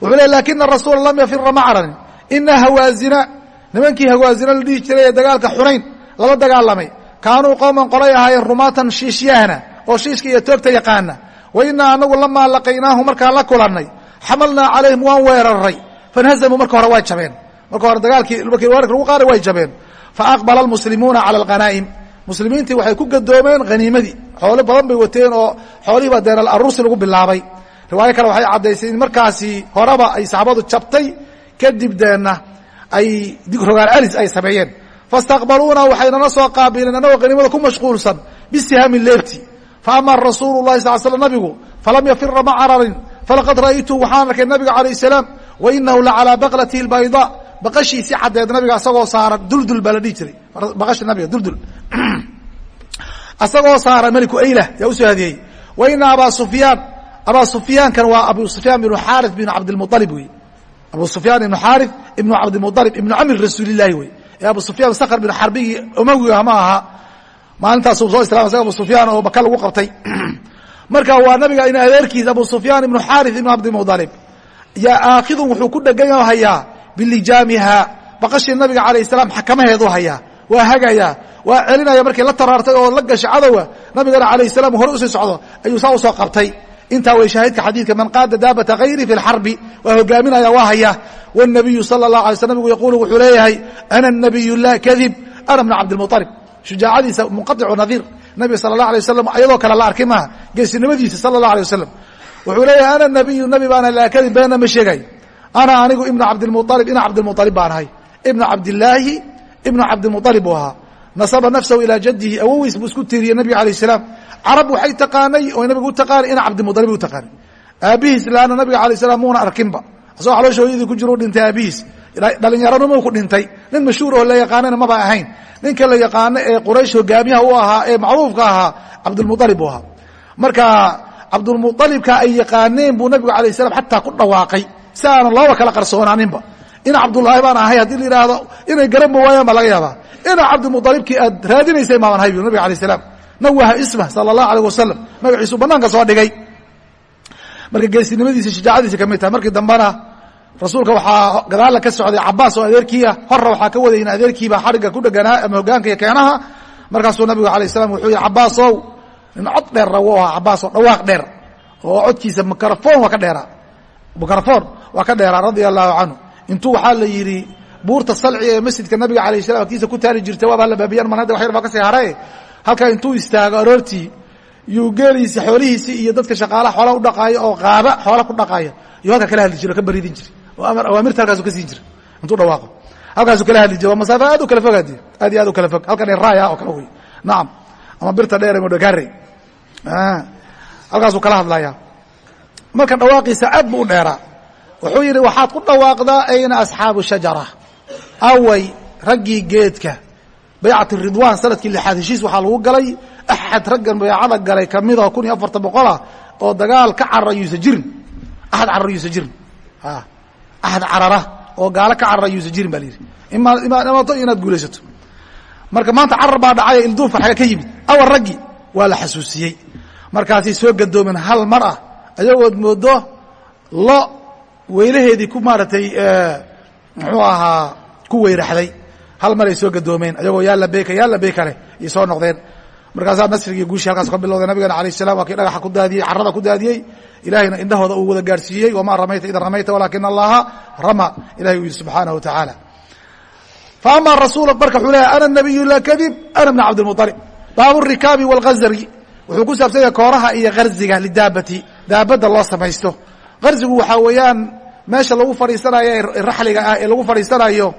wuxuu le lakina rasuula lam yafira ma ina hawaazina nimankii hawaazina la dhihi jiray ee dagaalka xunayn lala dagaalamay. Kaanuu qowman qolay ahaayeen rumaatan shiishyahna oo shiishka iyo toogta yaqaana. Wa inaa anagu lamaa laqaynaahu markaan la kulannay. Xamalnaa calayhim waan weeraray. Fanhazamuu marka hore waa jabeen. Marka hore dagaalkii weerarka lagu qaaday way jabeen. Faaqbala almuslimuuna cala alghanaa'im. Muslimiintii waxay ku gadoomeen haniimadii xoolo badan bay wateen oo xoolihii baa deen arusi lagu bilaabay riwaayo kale waxay caddaysay in markaasi horeba ay saxaabadu jabtay kadib deenna ay rogaal celis ay sameeyeen. Faاstaqbaluuna waxay soo qaabileen annagoo qaniimada ku mashquulsan bisihaamin leebti. Faama rasuulu lahi sal slam nabigu falam yafira ma cararin falaqad ra'aytuhu waxaan arkay nabiga calayh salaam wa inahu lacalaa baqlatihi اlbaydaa baqashiisi caddeed nabiga asagoo saaran duldul baa la dhihi jiray. Baqasha nabiga duldul. Asagoo saaran meliku aylah yaa u soo hadiyey. Wa ina abaa sufyaan abaa sufyaankan waa abu sufyaan ibnu xaari bn cabdilmualib wey. Abu sufyaan ibnu xaari ibnu cabdilmualib ibnu camri rasuulilahi wey. Ee abu sufyaan sakr bin xarbigii umawiga ma aha. Maalintaasuu soo islaamay isaga abu sufyaan oo baka lagu qabtay. Marka waa nabiga in adeerkiis abu sufyaan ibnu xaarith ibnu cabdimudalib yaa aakidun wuxuu ku dhegan hayaa bilijaamiha baqashii nabiga calayh salaam xakamaheedu hayaa waa hagayaa waa celinaya markii la taraartay oo la gashay cadowa nabigana calayh salaam hore u sii socdo ayuu saa u soo qabtay intaa way shaahidka xadiidka man qaada daabata hayri fi lxarbi waa hogaaminaya waa haya wاnabiyu sala اlahu alay sl nabigu yaquulu wuxuu leeyahay ana nabiy la kadib ana bn cabdilmuطalib shujaacadiisa munqaicu nadiir nabiga sala اlah alay wasalam ayadoo kale la arkay maaha geesinimadiisa sala اlah alay wasalam wuxuu leeyahay ana nabiyu nabi baana laa kadib beena ma sheegay ana anigu ibnu cabdilmualib ina cabdilmualib baan ahay ibnu cabdilaahi ibnu cabdilmualib buu ahaa nasaba nafsahu ilaa jadihi awowiis buu isku tiiriyey nabiga alayh salaam carab waxay taqaanay oo nabigu u taqaanay ina cabdimudalib u taqaanay. Aabihiis laana nabiga alayh salaam muuna arkinba asagoo caloosha hooyadii ku jiro u dhintay aabihiis. Dhalinyaronimuu ku dhintay. Nin mashhuur oo la yaqaanana maba ahayn. Ninka la yaqaano ee quraysh hogaamiyaha u ahaa ee macruufka ahaa cabdulmualib buu ahaa. Marka cabdulmualibka ay yaqaaneen buu nabigu alayh salam xataa ku dhawaaqay. Si aanan looba kala qarsoonaaninba. Ina cabdullaahi baan ahay haddii la yidhaahdo inay garanba waayaan baa laga yaabaa. Ina cabdimudalibkii aad raadinaysay maaban hay bu nabiga alay salaam nawaha isma sala allahu alayh wasalam magaciisuu banaanka soo dhigay. Marka geesinimadiisa shajaacadiisa ka mid tahay. Markii dambena rasuulka waxaa gadaalla ka socday cabaas oo adeerkiiah horra waxaa ka waday in adeerkiiba xarigga ku dheganaa ama hogaanka iyo keenaha. Markaasuu nabigu alayh salam wuxuu yihi cabaasow nin cod dheer rawo ahaa cabaas dhawaaq dheer oo codkiisa mikrofon waa ka dheeraa. Mikrofon waa ka dheeraa radia allahu canhu. Intuu waxaa la yidhi buurta salci ee masjidka nabiga alayh salam agtiisa ku taali jirta waaba la baabiyaan man wax yar baa ka sii hare halkaa intuu istaago aroortii yuu geeliisi xoolihiisii iyo dadka shaqaalaha xoola u dhaqaayo oo qaaba xoola ku dhaqaaya yuu halka kala hadli jira o ka baridin jira oo awaamirta halkaasu ka siin jira. Intuu dhawaaqo. Halkaasu kala hadli jira. Waa masaafa aad u kala fog adi aad iyo aad u kala fog halkan raaya oo kale wey nacam ama birta dheer modhagaare halkaasuu kala hadlaya marka dhawaaqiisa aad bu u dheeraa. Wuxuu yidhi waxaad ku dhawaaqdaa ayna asxaabu shajara. Away raggii geedka baycat ridwan sannadkii lixaad heshiis waxaa lagu galay axad raggan baycada galay ka mid oo kun iyo afartan boqolah oo dagaal ka carara yuusa jirin. Axad carara yuusa jirin axad carara oo gaalo ka carara yuusa jirin ba la yidhi. Imaad imaato inaad guulaysato. Marka maanta carar baa dhacay ilduufka xaga ka yimid. Awal raggi waa la xasuusiyey. Markaasay soo gadoomeen hal mar ah ayagood moodo lo weylaheedii ku maaragtay muxuu ahaa ku weyraxday hal maray soo gadoomeen ayagoo yaa labeyka yaa labeyka leh iyo soo noqdeen. Markaasaa nasrigii guushii halkaas ka bilowday nabigana alayh salam waa kii dhagaxa ku daadiyey carada ku daadiyey. Ilahayna indhahooda uu wada gaarsiiyey wamaa ramayta ida ramayta walaakina allaha rama ilahay uu yidhi subxaanahu wa tacaala fa ama rasuul marka wuxuu leeyahy ana nabiyu la kadib ana bna cabdilmualib baabu rikaabi walgazari wuxuu ku saabsan yahay kooraha iyo karziga lidaabati daabadda loo samaysto. Karzigu waxaa weeyaan meesha lagu fadhiisanayo ee raxliga ah ee lagu fadhiisanayo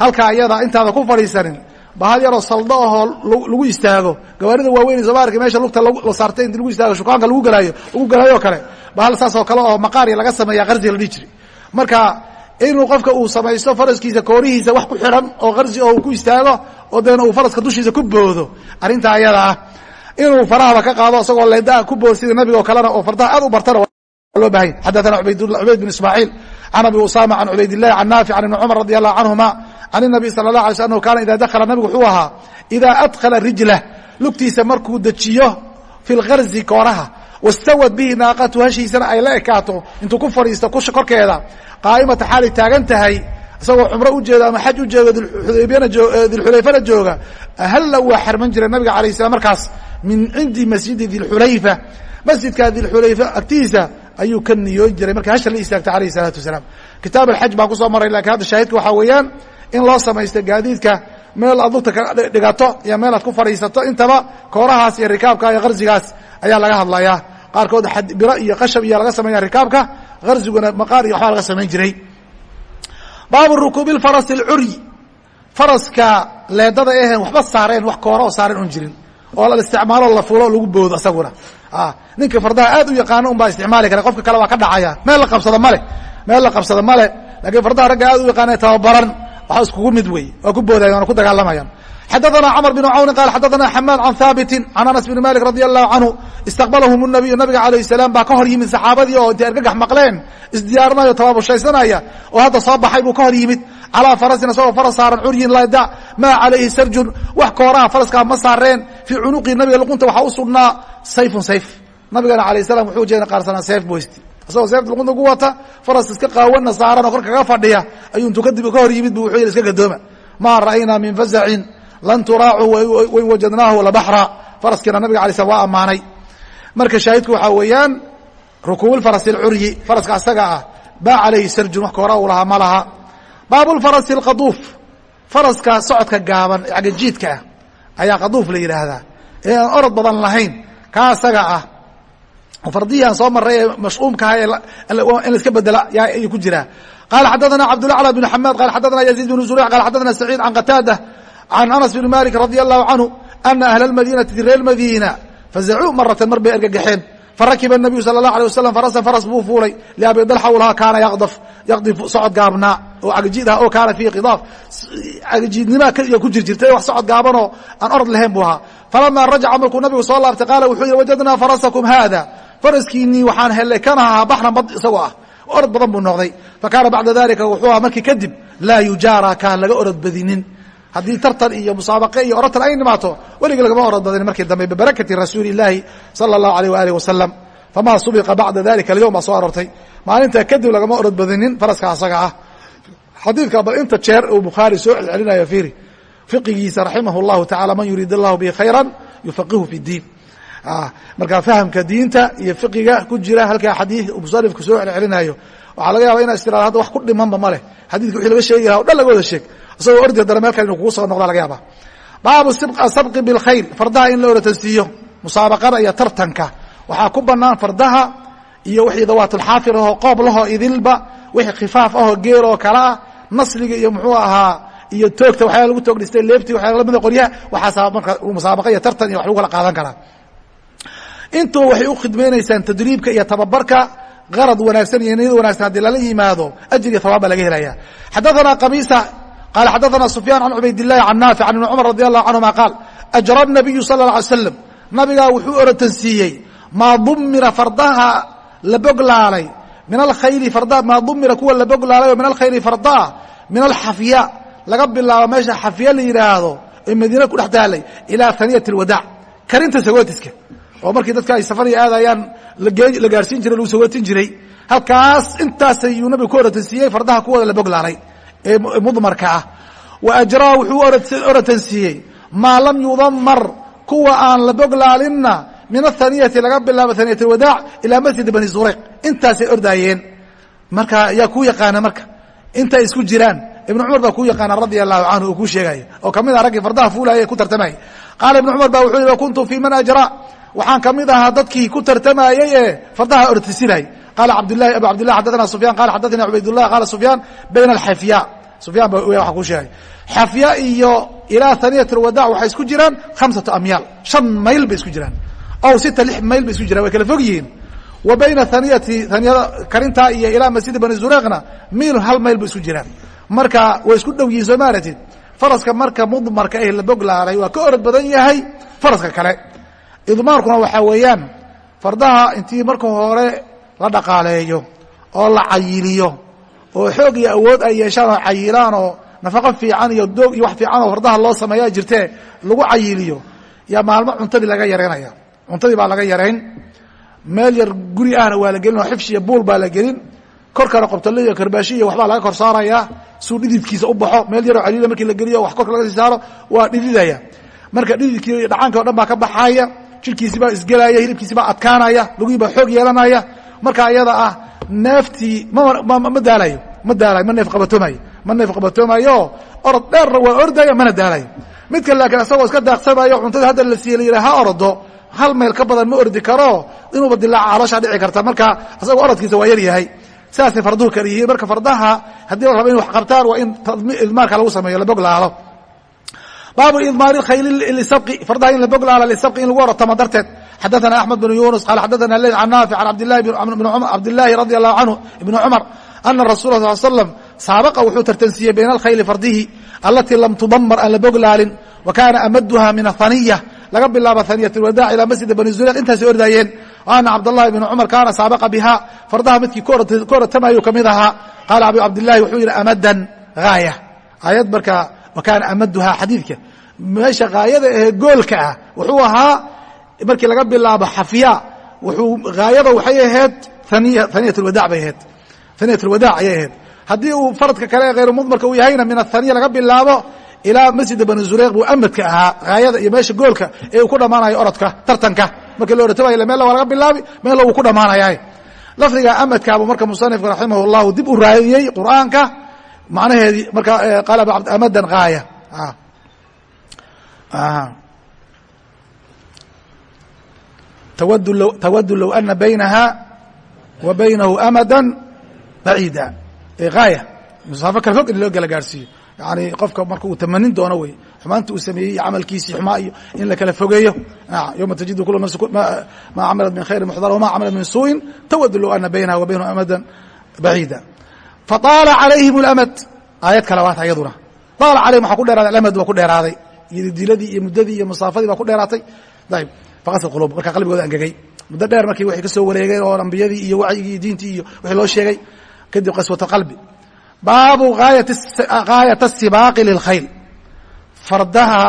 halkaa iyada intaada ku fadhiisanin. Bahal yaroo saldo lagu istaago. Gawaarida waaweyn somaarka meesha lugta la saartay inti lagu istaago shukaanka lagu galaayo lagu galaayo kale. Bahal saas oo kale oo maqaariya laga sameeya qarzi la dhihi marka inuu qofka uu samaysto faraskiisa koorihiisa wax ku xidhan oo qarzi oo ku istaago oo deena uu faraska dushiisa ku boodo. Arrintaa ayada ah inuu farahaba ka qaado isagoo leedaa ku bood nabiga oo kalena oo fardaha aad u bartana loo bahay xadaana ubayd bin ismaaciil can abi usama can cubayd illahi can naafic can ibni cumar radi allahu canhuma can inabi sala allah alay sl anhu kaana idaa dakhala nabigu wuxuu ahaa idaa adkhala rijlah lugtiisa markuu dejiyo fi lgarzi kooraha wastawad bihi naaqatu hashiisana ay la ekaato intuu ku fadhiisto korkeeda qaa'imata xaalay taagan tahay isagoo cumro ujeeda ama xaj ujeedo dibana dilxulayfana jooga halla waa xarman jira nabiga alayh slam markaas min cindi masjidi dilxulayfa masjidka dilxulayfa agtiisa ayuu ka niyoon jiray marka hasha la istaagtay alayh salaatu wasalaam kitaab alxaj baan ku soo maray laakiin hadda shaahidka waxaa weeyaan in loo samaysto gaadiidka meel aad lugta dhigato iyo meel aad ku fadhiisato intaba koorahaas iyo rikaabka iyo karzigaas ayaa laga hadlayaa. Qaarkood biro iyo qashab iyo laga sameeya rikaabka karziguna maqaar iyo waxbaa laga samayn jiray. Baabu rukuubi farasi alcuryi. Faraska leedada aheen waxba saareen wax koora oo saareen un jirin oo la isticmaalo la fulo lagu boodo asaguna. Ninka fardaha aad u yaqaano un baa isticmaali kara qofka kale waa ka dhacaya. Meel la qabsado male meel la qabsado male lakiin fardaha ragga aad u yaqaana tababaran waxa iskugu mid wey waa ku boodaya waana ku dagaalamayaan xadaثna cmr بن cawni qal xadaثna xamaad can haabiti can anas bn malik radi allahu canhu istaqbalahum الnabiyu nabiga alayh الsalaam baa ka hor yimid saxaabadii oo intay argagax maqleen isdiyaarinayo tababushaysanaya oo hadda soo baxay buu ka hor yimid calaa farasin isagoo faras saaran curyin lada maa calayhi sarjun wax kooraha faraskaa ma saareen fii cunuqii nabiga luqunta waxaa u sugnaa sayfun sayf nabigana alayh salam wuxuu jeeda qaarsanaa seef boysti isagoo seefta luqunta ku wata faras iska qaawana saaran oo kor kaga fadhiya ayuu intuu kadib ka hor yimid bu wuxuu yidhi iska gadooma. Maa ra'aynaa min fazacin lan turaacu wain wajadnaahu labaxra faraskiina nabiga alay slam waa ammaanay. Marka shaahidku waxaa weeyaan rukuub farasi lcuryi faraska asaga ah baa calayhi sarjun wax koora uu lahaa ma laha. Baabulfarasi alqaduuf faraska socodka gaaban ee cagajiidka ah ayaa qaduuf la yidhaahdaa. Ee aan orod badan lahayn kaa asaga ah fardihii aan soo maray ee mashcuumkaha in la iska bedela ayuu ku jiraa qala xadaثna cabdالأعlى بن xamaad qala xadaثna yaزيid بن zurيc qala xadaثna سacيid can qataadة can anas بn malik radي الlahu canhu ana ahla اmadinati reer madiina fazacuu maratan mar bay ergagaxeen farakiba الnabiyu salى الlaه alيه waslm farasan faras buu fuulay liabi dalxa u lahaa kaana yaqdaf yaqdif socod gaabnaa oo cagajiid ah oo kaana fiihi khidaaf cagajiidnimaa ku jir jirtay wax socod gaabanoo aan orod lahayn buu ahaa falama rajaca markuu nabigu soo laabtay qaala wuxuu yihi wajadnaa farasakum hada faraskiinii waxaan helay kan ahaa baxran bad isagoo ah. Orod badan buu noqday. Fa kaana bacda dalika wuxuu aha markii kadib laa yujaara kaan laga orod badinin. Haddii tartan iyo musaabaqe iyo orotan ay nimaato weligii lagama orod badinin markii dambe bibarakati rasuuli illaahi sala allahu aleyh waaalih wasalam famaa subiqa bacda dalika alyowm baa soo aroortay. Maalintaa kadib lagama orod badinin faraska asaga ah. Xadiidka bal inta jeer uu bukhaari soo celcelinayo fiiri. Fiqigiisa raximah llahu tacala man yuriid allahu bihi khayra yufaqihu fi diin marka fahamka diinta iyo fiqiga ku jira halkaa xadii musanifku soo celcelinayo waxaa laga yaba ina istiraad hadda wax ku dhimanba ma leh. Xadidka wixii laga sheegi laha o dhan laga wada sheeg isagoo ordi dana meel kale inu kugu soo noqda laga yaaba baabu sabqi bilkhayl fardaha in la orotansiiyo musaabaqada iyo tartanka. Waxaa ku banaan fardaha iyo wixii dawaatulxaafir ahoo qoob lahoo idilba wixii khifaaf ahoo geer oo kale ah nasliga iyo muxuu ahaa iyo toogta waxyaala lagu toog dhistay leebti waxyaala lamida qoryaha waxaasa marka musaabaqa iyo tartan iyo wax lagu kala qaadan karaa intuba waxay u khidmaynaysaan tadriibka iyo tababarka arad wanaagsan iyo niyad wanagsan haddii lala yimaado ajr iyo hawaab baa laga helaya xadaana qamiisa qaal xadaana sufyaan can cubaydillahi can naafic can ibni cumar radi allahu canhuma qaal ajra nabiyu sala la alay slam nabigaa wuxuu orotansiiyey maa dumira fardaha la boglaalay? Min alkhayli arda maa dumira kuwa la boglaalay oo min alkhayli fardaa min alxafya laga bilaabo meesha xafya la yidhaahdo ee madiina ku dhex taalay ilaa haniyat alwadaac. Karinta sagootiska oo markii dadka ay safariya aadayaan la gaarsiin jiray lagu sagootin jiray halkaas intaas ayuu nabigu ku orotansiiyey fardaha kuwooda la boglaalay ee mudmarka ah. Wa ajraa wuxuu orotansiiyey maa lam yudamar kuwa aan la boglaalinna min athaniyati laga bilaabo haniyat alwadaac ilaa masjidi bani zureyq intaasay ordaayeen. Marka yaa kuu yaqaana marka intay isku jiraan. Ibn cumar baa kuu yaqaana radia allahu canhu uu kuu sheegaya oo ka mid ah raggii fardaha fuulaya ee ku tartamaya qaala ibn cumar ba wuxuu yihi kuntu fi man ajraa waxaan ka mid ahaa dadkii ku tartamayey ee fardaha ortisinay qala abdlahi abu cabdillah xadathana sufyan qala xadathani cubaydullah qala sufyaan bayna alxafya. Sufyan ba waa kuu sheegay. Xafya iyo ilaa haniyat alwadaac waxay isku jiraan khamsatu amyaal. Shan mayl bay isku jiraan. Aw sita lix mayl bay isku jiraan way kala fog yihiin wa bayna haniyati haniyada karintaa iyo ilaa masjidi bani zureeqna miil hal mayl bay isku jiraan. Marka way isku dhow yihiin soo maaratid faraska marka mudmarka eh la boglaalay waa ka orod badan yahay faraska kale idmaarkuna waxaa weeyaan fardaha intii marka hore la dhaqaaleeyo oo la cayiliyo oo xoog iyo awood ay yeeshaan oo cayilaan oo nafaqo fiican iyo doog iyo wax fiican oo fardaha loo sameeya jirtee lagu cayiliyo. Yaa maalmo cuntadii laga yaraynaya cuntadii baa laga yarayn. Meel yar guri ahna waa la gelin oo xifshi iyo buul baa la gelin. Korkana qobtole iyo karbaashi iyo waxbaa laga kor saarayaa suu dhididkiisa u baxo. Meel yaroo caliila markii la geliyo wax korka laga sii saaro waa dhididaya. Marka dhididkii dhacaanki o dhan baa ka baxaaya jirkiisi baa isgelaya hilibkiisi baa adkaanaya lugihii baa xoog yeelanaya. Marka iyada ah neeftii ma daalayo ma daalayo ma neef qabatoomayo ma neef qabatoomayo orod dheerna waa ordaya mana daalayo. Midka laakiin isagoo iska daaqsamayo cuntada hadda la siiye la yidhaha ha orodo hal mayl ka badan ma ordi karo inuuba dilaaca calooshaa dhici karta. Marka isagoo orodkiisa waa yar yahay sidaasay farduhu kale yihiin marka fardaha haddii la raba in wax qabtaan waa in idmaarka lagu sameeyo la boglaalo baabu idmaar khayli sabqi fardaha in la boglaala lisabqi in lagu orotamo darteed. Xadaana axmed bn yunus qaal xadaana leyd can naafic can cabdilaahi radi allahu canhu ibni cumar ana rasula sal slm saabaqa wuxuu tartansiiyey bayna alkhayli fardihi alatii lam tudamar aan la boglaalin wa kaana amaduha min athaniya laga bilaabo haniyat lwadaac ilaa masjida bani zuleeq intaasay ordaayeen. Ana cabdاllahi bn cumar kaana saabaqa biha fardaha midkii ka orotamayuu ka mid ahaa. Qaala abu cabdilahi wuxuu yidhi amadan haaya ayad marka markaa wakaana amaduhaa xadiidka. Meesha haayada ee goolka ah wuxuu ahaa markii laga bilaabo xafiya wuxuu haayada waxay ahayd haniyat lwadaac bay ahayd. Haniyat lwadaac ayay ahayd. Haddii uu faradka kale hayru mudmarka uu yahayna min athaniya laga bilaabo ilaa masjida bani zureyq buu amadka ahaa. Haayada iyo meesha goolka ee uu ku dhammaanayo orodka tartanka. Markii la oratabayo meella waa laga bilaabi meella wuu ku dhammaanaya lafdiga amadkaabuu marka musanifka raximah llahu dib u raadiyey qur'aanka macnaheedii marka qaala amadan haaya twadu low ana baynaha wa baynahu amada baciida haaya masaafo kale fog in loo gala gaarhsiiyo yani qofka marka uu tamanin doono wey xumaanta uu sameeyey camalkiisii xumaa iyo in la kala fogeeyo. Yowma tajidu kula nafsi ma camilat min khayri muxdara wama camilat min suuءin tawadu low ana baynaha wa baynahu amadan baciida faطaala calayhim اlamad aayad kale waata iyaduna aala calayhim waxaa ku dheeraaday alamad waa ku dheeraaday iyo diladii iyo muddadii iyo masaafadii baa ku dheeraatay ayb faqasad qulub markaa qalbigooda angegay muddo dheer markii waxay ka soo wareegeen oo ambiyadii iyo wacyigii iyo diintii iyo wixii loo sheegay kadib qaswat qalbi baabu gaayat asibaaqi lilkhayl fardaha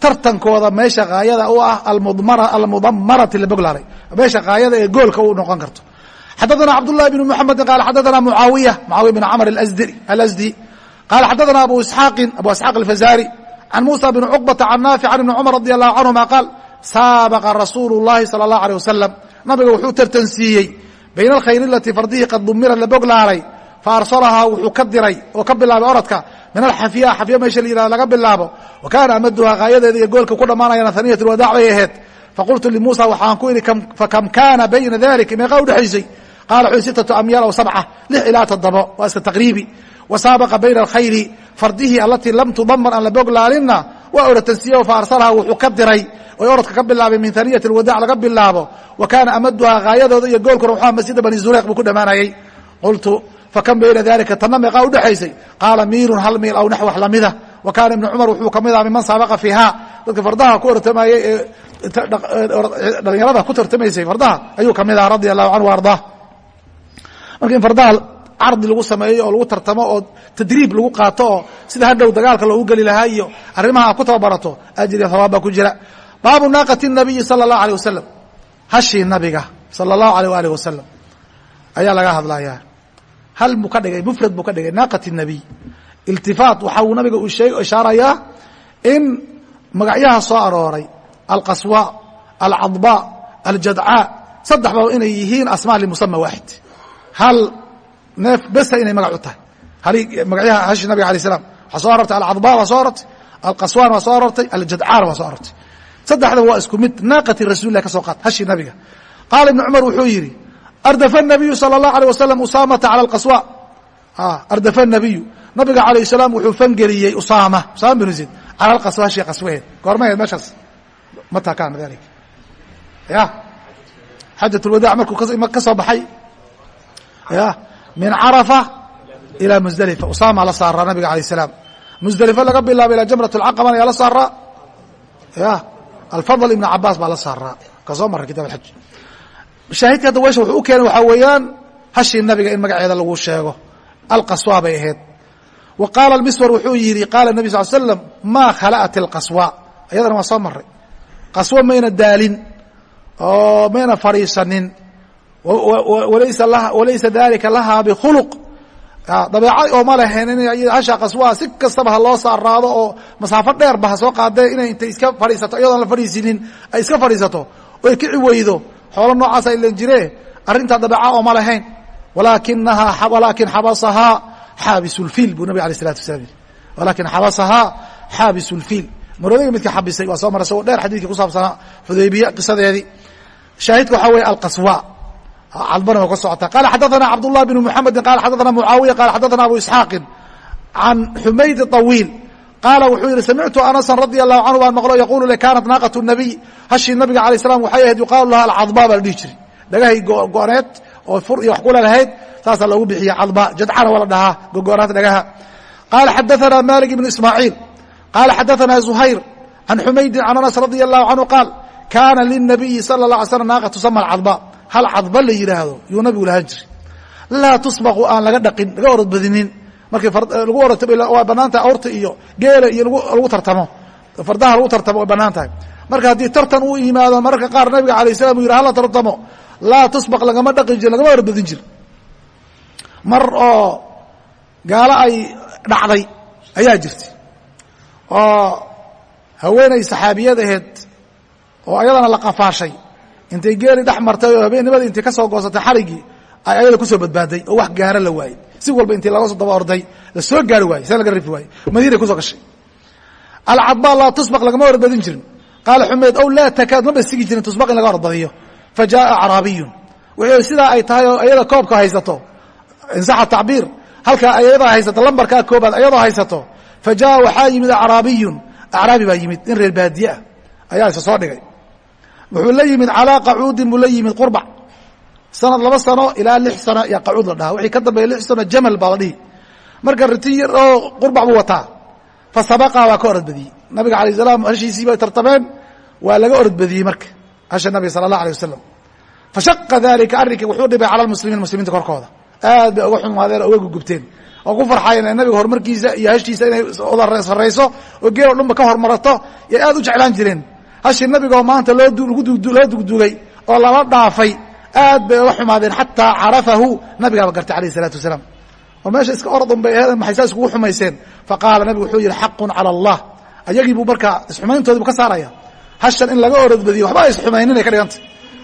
tartankooda meesha haayada u ah almudamarati la boglaaray meesha haayada ee goolka u noqon karto xadaثna cabdالlahi بn mحamedi qal xadaثna muaawiya muaawiya bn cmr alasdi qala xadaثna abu isxaaqin abu isxaaq alfazari can musa bn cuqbata can naafic can ibni cumar radi allahu canهuma qaal saabaqa rasuulu اllahi salى اllahu alيه wasalam nabiga wuxuu tartansiiyey bayna alkhayr alatii fardihii qad dumira la boglaaray faarsalahaa wuxuu ka diray oo ka bilaabay orodka min alxafiya xafiya meesha la yihahdo laga bilaabo wa kaana amaduhaa haayadeeda iyo goolka ku dhammaanayana haniyat lwadaac bay ahayd faqultu limuusa waxaan ku idhi fakam kaana bayna dalika meeqaa udhexaysay qaala wuxuu sittatu amyaal aw sabca lix ilaa toddobo waa iska taqriibi wa saabaqa bayna alkhayri fardihii alatii lam tudamar aan la boglaalinna waa oratansiiye fa arsalahaa wuxuu ka diray oy orodka ka bilaabay min haniyat alwadaac laga bilaabo wa kaana amaduhaa haayadooda iyo goolkuna waxaa masjida bani zureyq buu ku dhammaanayay qultu fakam bayna dalika tanna meeqaa udhexaysay qaala miilun hal miil aw nax wax lamida wa kaana ibnu cumar wuxuu ka mid aha miman saabaqa fiiha dadka fardaha ku ortamayey ee dhalinyarada ku tartamaysay fardaha ayuu ka mid aha radia allahu canhu ardaa marka in fardaha cardi lagu sameeyo oo lagu tartamo oo tadriib lagu qaato oo sida hadhow dagaalka loogu geli lahaa iyo arrimaha ku tababarato ajir iyo hawaab baa ku jira. Baabu naaqati nabiyi sala allahu aleyh wasalam hashii nabiga sala allahu aleyh waalih wasalam ayaa laga hadlayaa. Hal buu ka dhigay mufrad buu ka dhigay naaqat nabiy iltifaat waxa uu nabiga uu sheeg ishaarayaa in magacyaha soo arooray alqaswa alcadba aljadcaa saddexba inay yihiin asmaa limusama waaxid hal neef besa inay magac u tahay. Magacyaha hashi nabiga alay slam waxaa soo arortay alcadba waa soo arortay alqaswan waa soo arortay aljadcaana waa soo arortay. Saddexdaba waa isku mid naaqati rasulilah ka soo qaat hashi nabiga. Qaala ibnu cumar wuxuu yidhi ardafa nabiyu sala allahu alيh wasalam usaamata cala alqaswa ardafa nabiyu nabiga alayh salaam wuxuu fangeliyey usaama usaama binu zayd cala alqaswa hashi qaswaheed goormaheed meeshaas. Mata kaana dalik ya? Xajat lwadaac markuu ka soo baxay ya min carafa ilaa musdelifa usaama la saaraa nabiga alayh salaam. Musdelifa laga bilaabo ilaa jamrat alcaqabana yaa la saaraa ya alfadl ibn cabaas baa la saaraa ka soo maray kitab alxaj shaahidka hadda wesha wuxuu u keenay weeyaan hashii nabiga in magaceeda lagu sheego. Alqaswa bay ahayd. Wa qaala miswar wuxuu yidhi qaala nabi sal slam maa khala'at alqaswa? Iyadana waa soo maray qaswo mayna daalin oo mayna walaysa dalika lahaa bikhuluq. Dabeecad oo ma lahayn in hasha qaswaa si kastaba ha loo saaraado oo masaafo dheerba ha soo qaadee inay intay iska fadhiisato iyadoon la fadhiisinin ay iska fadhiisato oy kici weydo xoolo noocaasa ilan jire arrintaa dabeeca oo ma lahayn. Walakinahaa walaakin xabasahaa xaabis lfiil buu nabig alay salatu wasalaam yiri walaakin xabasahaa xaabis lfiil maroodiga midka xabisay waa soo mara isagoo dheer xadiidkii ku saabsanaa xudaybiya qisadeedii. Shaahidka waxaa weeye alqaswa cadbana waa ka socota qala xadaثana cabdالlah بn mحamedi qala xadaثana mucaawiya qala xadaثana abu isxaaqin can xumayd طawiil qaala wuxuu yihi samictu anasan radi allahu canhu baan maqlo yaqulu le kaanat naaqaة الnabiy hashii nabiga alay slam waxay ahayd yuqaalu laha alcadba baa la dhihi jiray dhagahay go-oneed oo fur iyo wax kula lahayd saasaa loogu bixiya cadba jadcana waa la dhahaa gogonaanta dhagaha qala xadaثana malik ibn ismaaciil qala xadaثana zuhayr can xumaydin can anas radi allahu canhu qaal kaana lلnabiyi salى الlaه alay slm naaqa tusama cadba hal cadba la yidhaahdo yuu nabigu lahaan jiray. Laa tusbaqu aan laga dhaqin laga orod badinin. Markii lagu orata waa bannaan tahay iyo geela iyo lagu tartamo. Fardaha lagu tartamo way bannaan tahay. Marka haddii tartan uu yimaado mararka qaar nabiga alayh salam uu yidhi hala tartamo. Laa tusbaq lagama dhaqi jir lagama orbadin jir mar oo gaalo ay dhacday ayaa jirtay. Oo haweenay saxaabiyad aheed oo ayadana la qafaashay intay geeli dhex martay oo habeennimadii intay ka goosatay xarigii ay ayada ku soo badbaaday oo wax gaara la waayey. Si walba intii laga daba orday la soo gaari waayey see laga rifi waayey. Madiinay ku soo gashay. Alcadba laa tusbaq lagama orbadin jirin. Qaala xumeyd ow laa takaad maba sigi jirin tusbaq in laga orbadiyo fa acraabiyun. Wuxuu sidaa ay tahay oo ayada koobka haysato. Insaxa tacbiir. Halkaa ayada haysato lambarkaa koobaad ayadoo haysato. Fa waxaa yimid acraabiyun. Acraabi baa yimid in reer baadiye ah. Ayaa isa soo dhigay wuxuu la yimid calaa qacuudin buu la yimid qurbac sanad laba sano ilaa lix sano yaa qacuud la dhahaa. Wixii ka dambeeya lix sano jamal baa la dhihi. Marka riti yar oo qurbac buu wataa. Fa sabaqaa waa ka orodbadiyey nabiga alayh salaam hashiisii bay tartameen. Waa laga orodbadiyey marka. Hasha nabiga sala allah alay wasalam fa shaqa dalika arrinkii wuxuu dhibay cala lmuslimiin muslimiinta korkooda. Aad bay uga xumaadeen oo uga gugubteen. Oo ku farxayen ee nabiga horumarkiisa iyo hashiisa inay sarrayso oo geelo dhanba ka hormarato yay aad u jeclaan jireen hashii nabigaoo maanta loo loo dugdugay oo lala dhaafay aad bay uga xumaadeen xataa carafahu nabigaaba gartay alayh isalaatu wasalaam. Oo meesha iska ordun bay aheed maxay saa iskugu xumayseen? Faqaala nabigu wuxuu yihi xaqun cala allah. Ayagii buu markaa isxumayntoodii bu ka saaraya. Hashan in laga orodbadiyo waxba isxumaynina ka dhigantay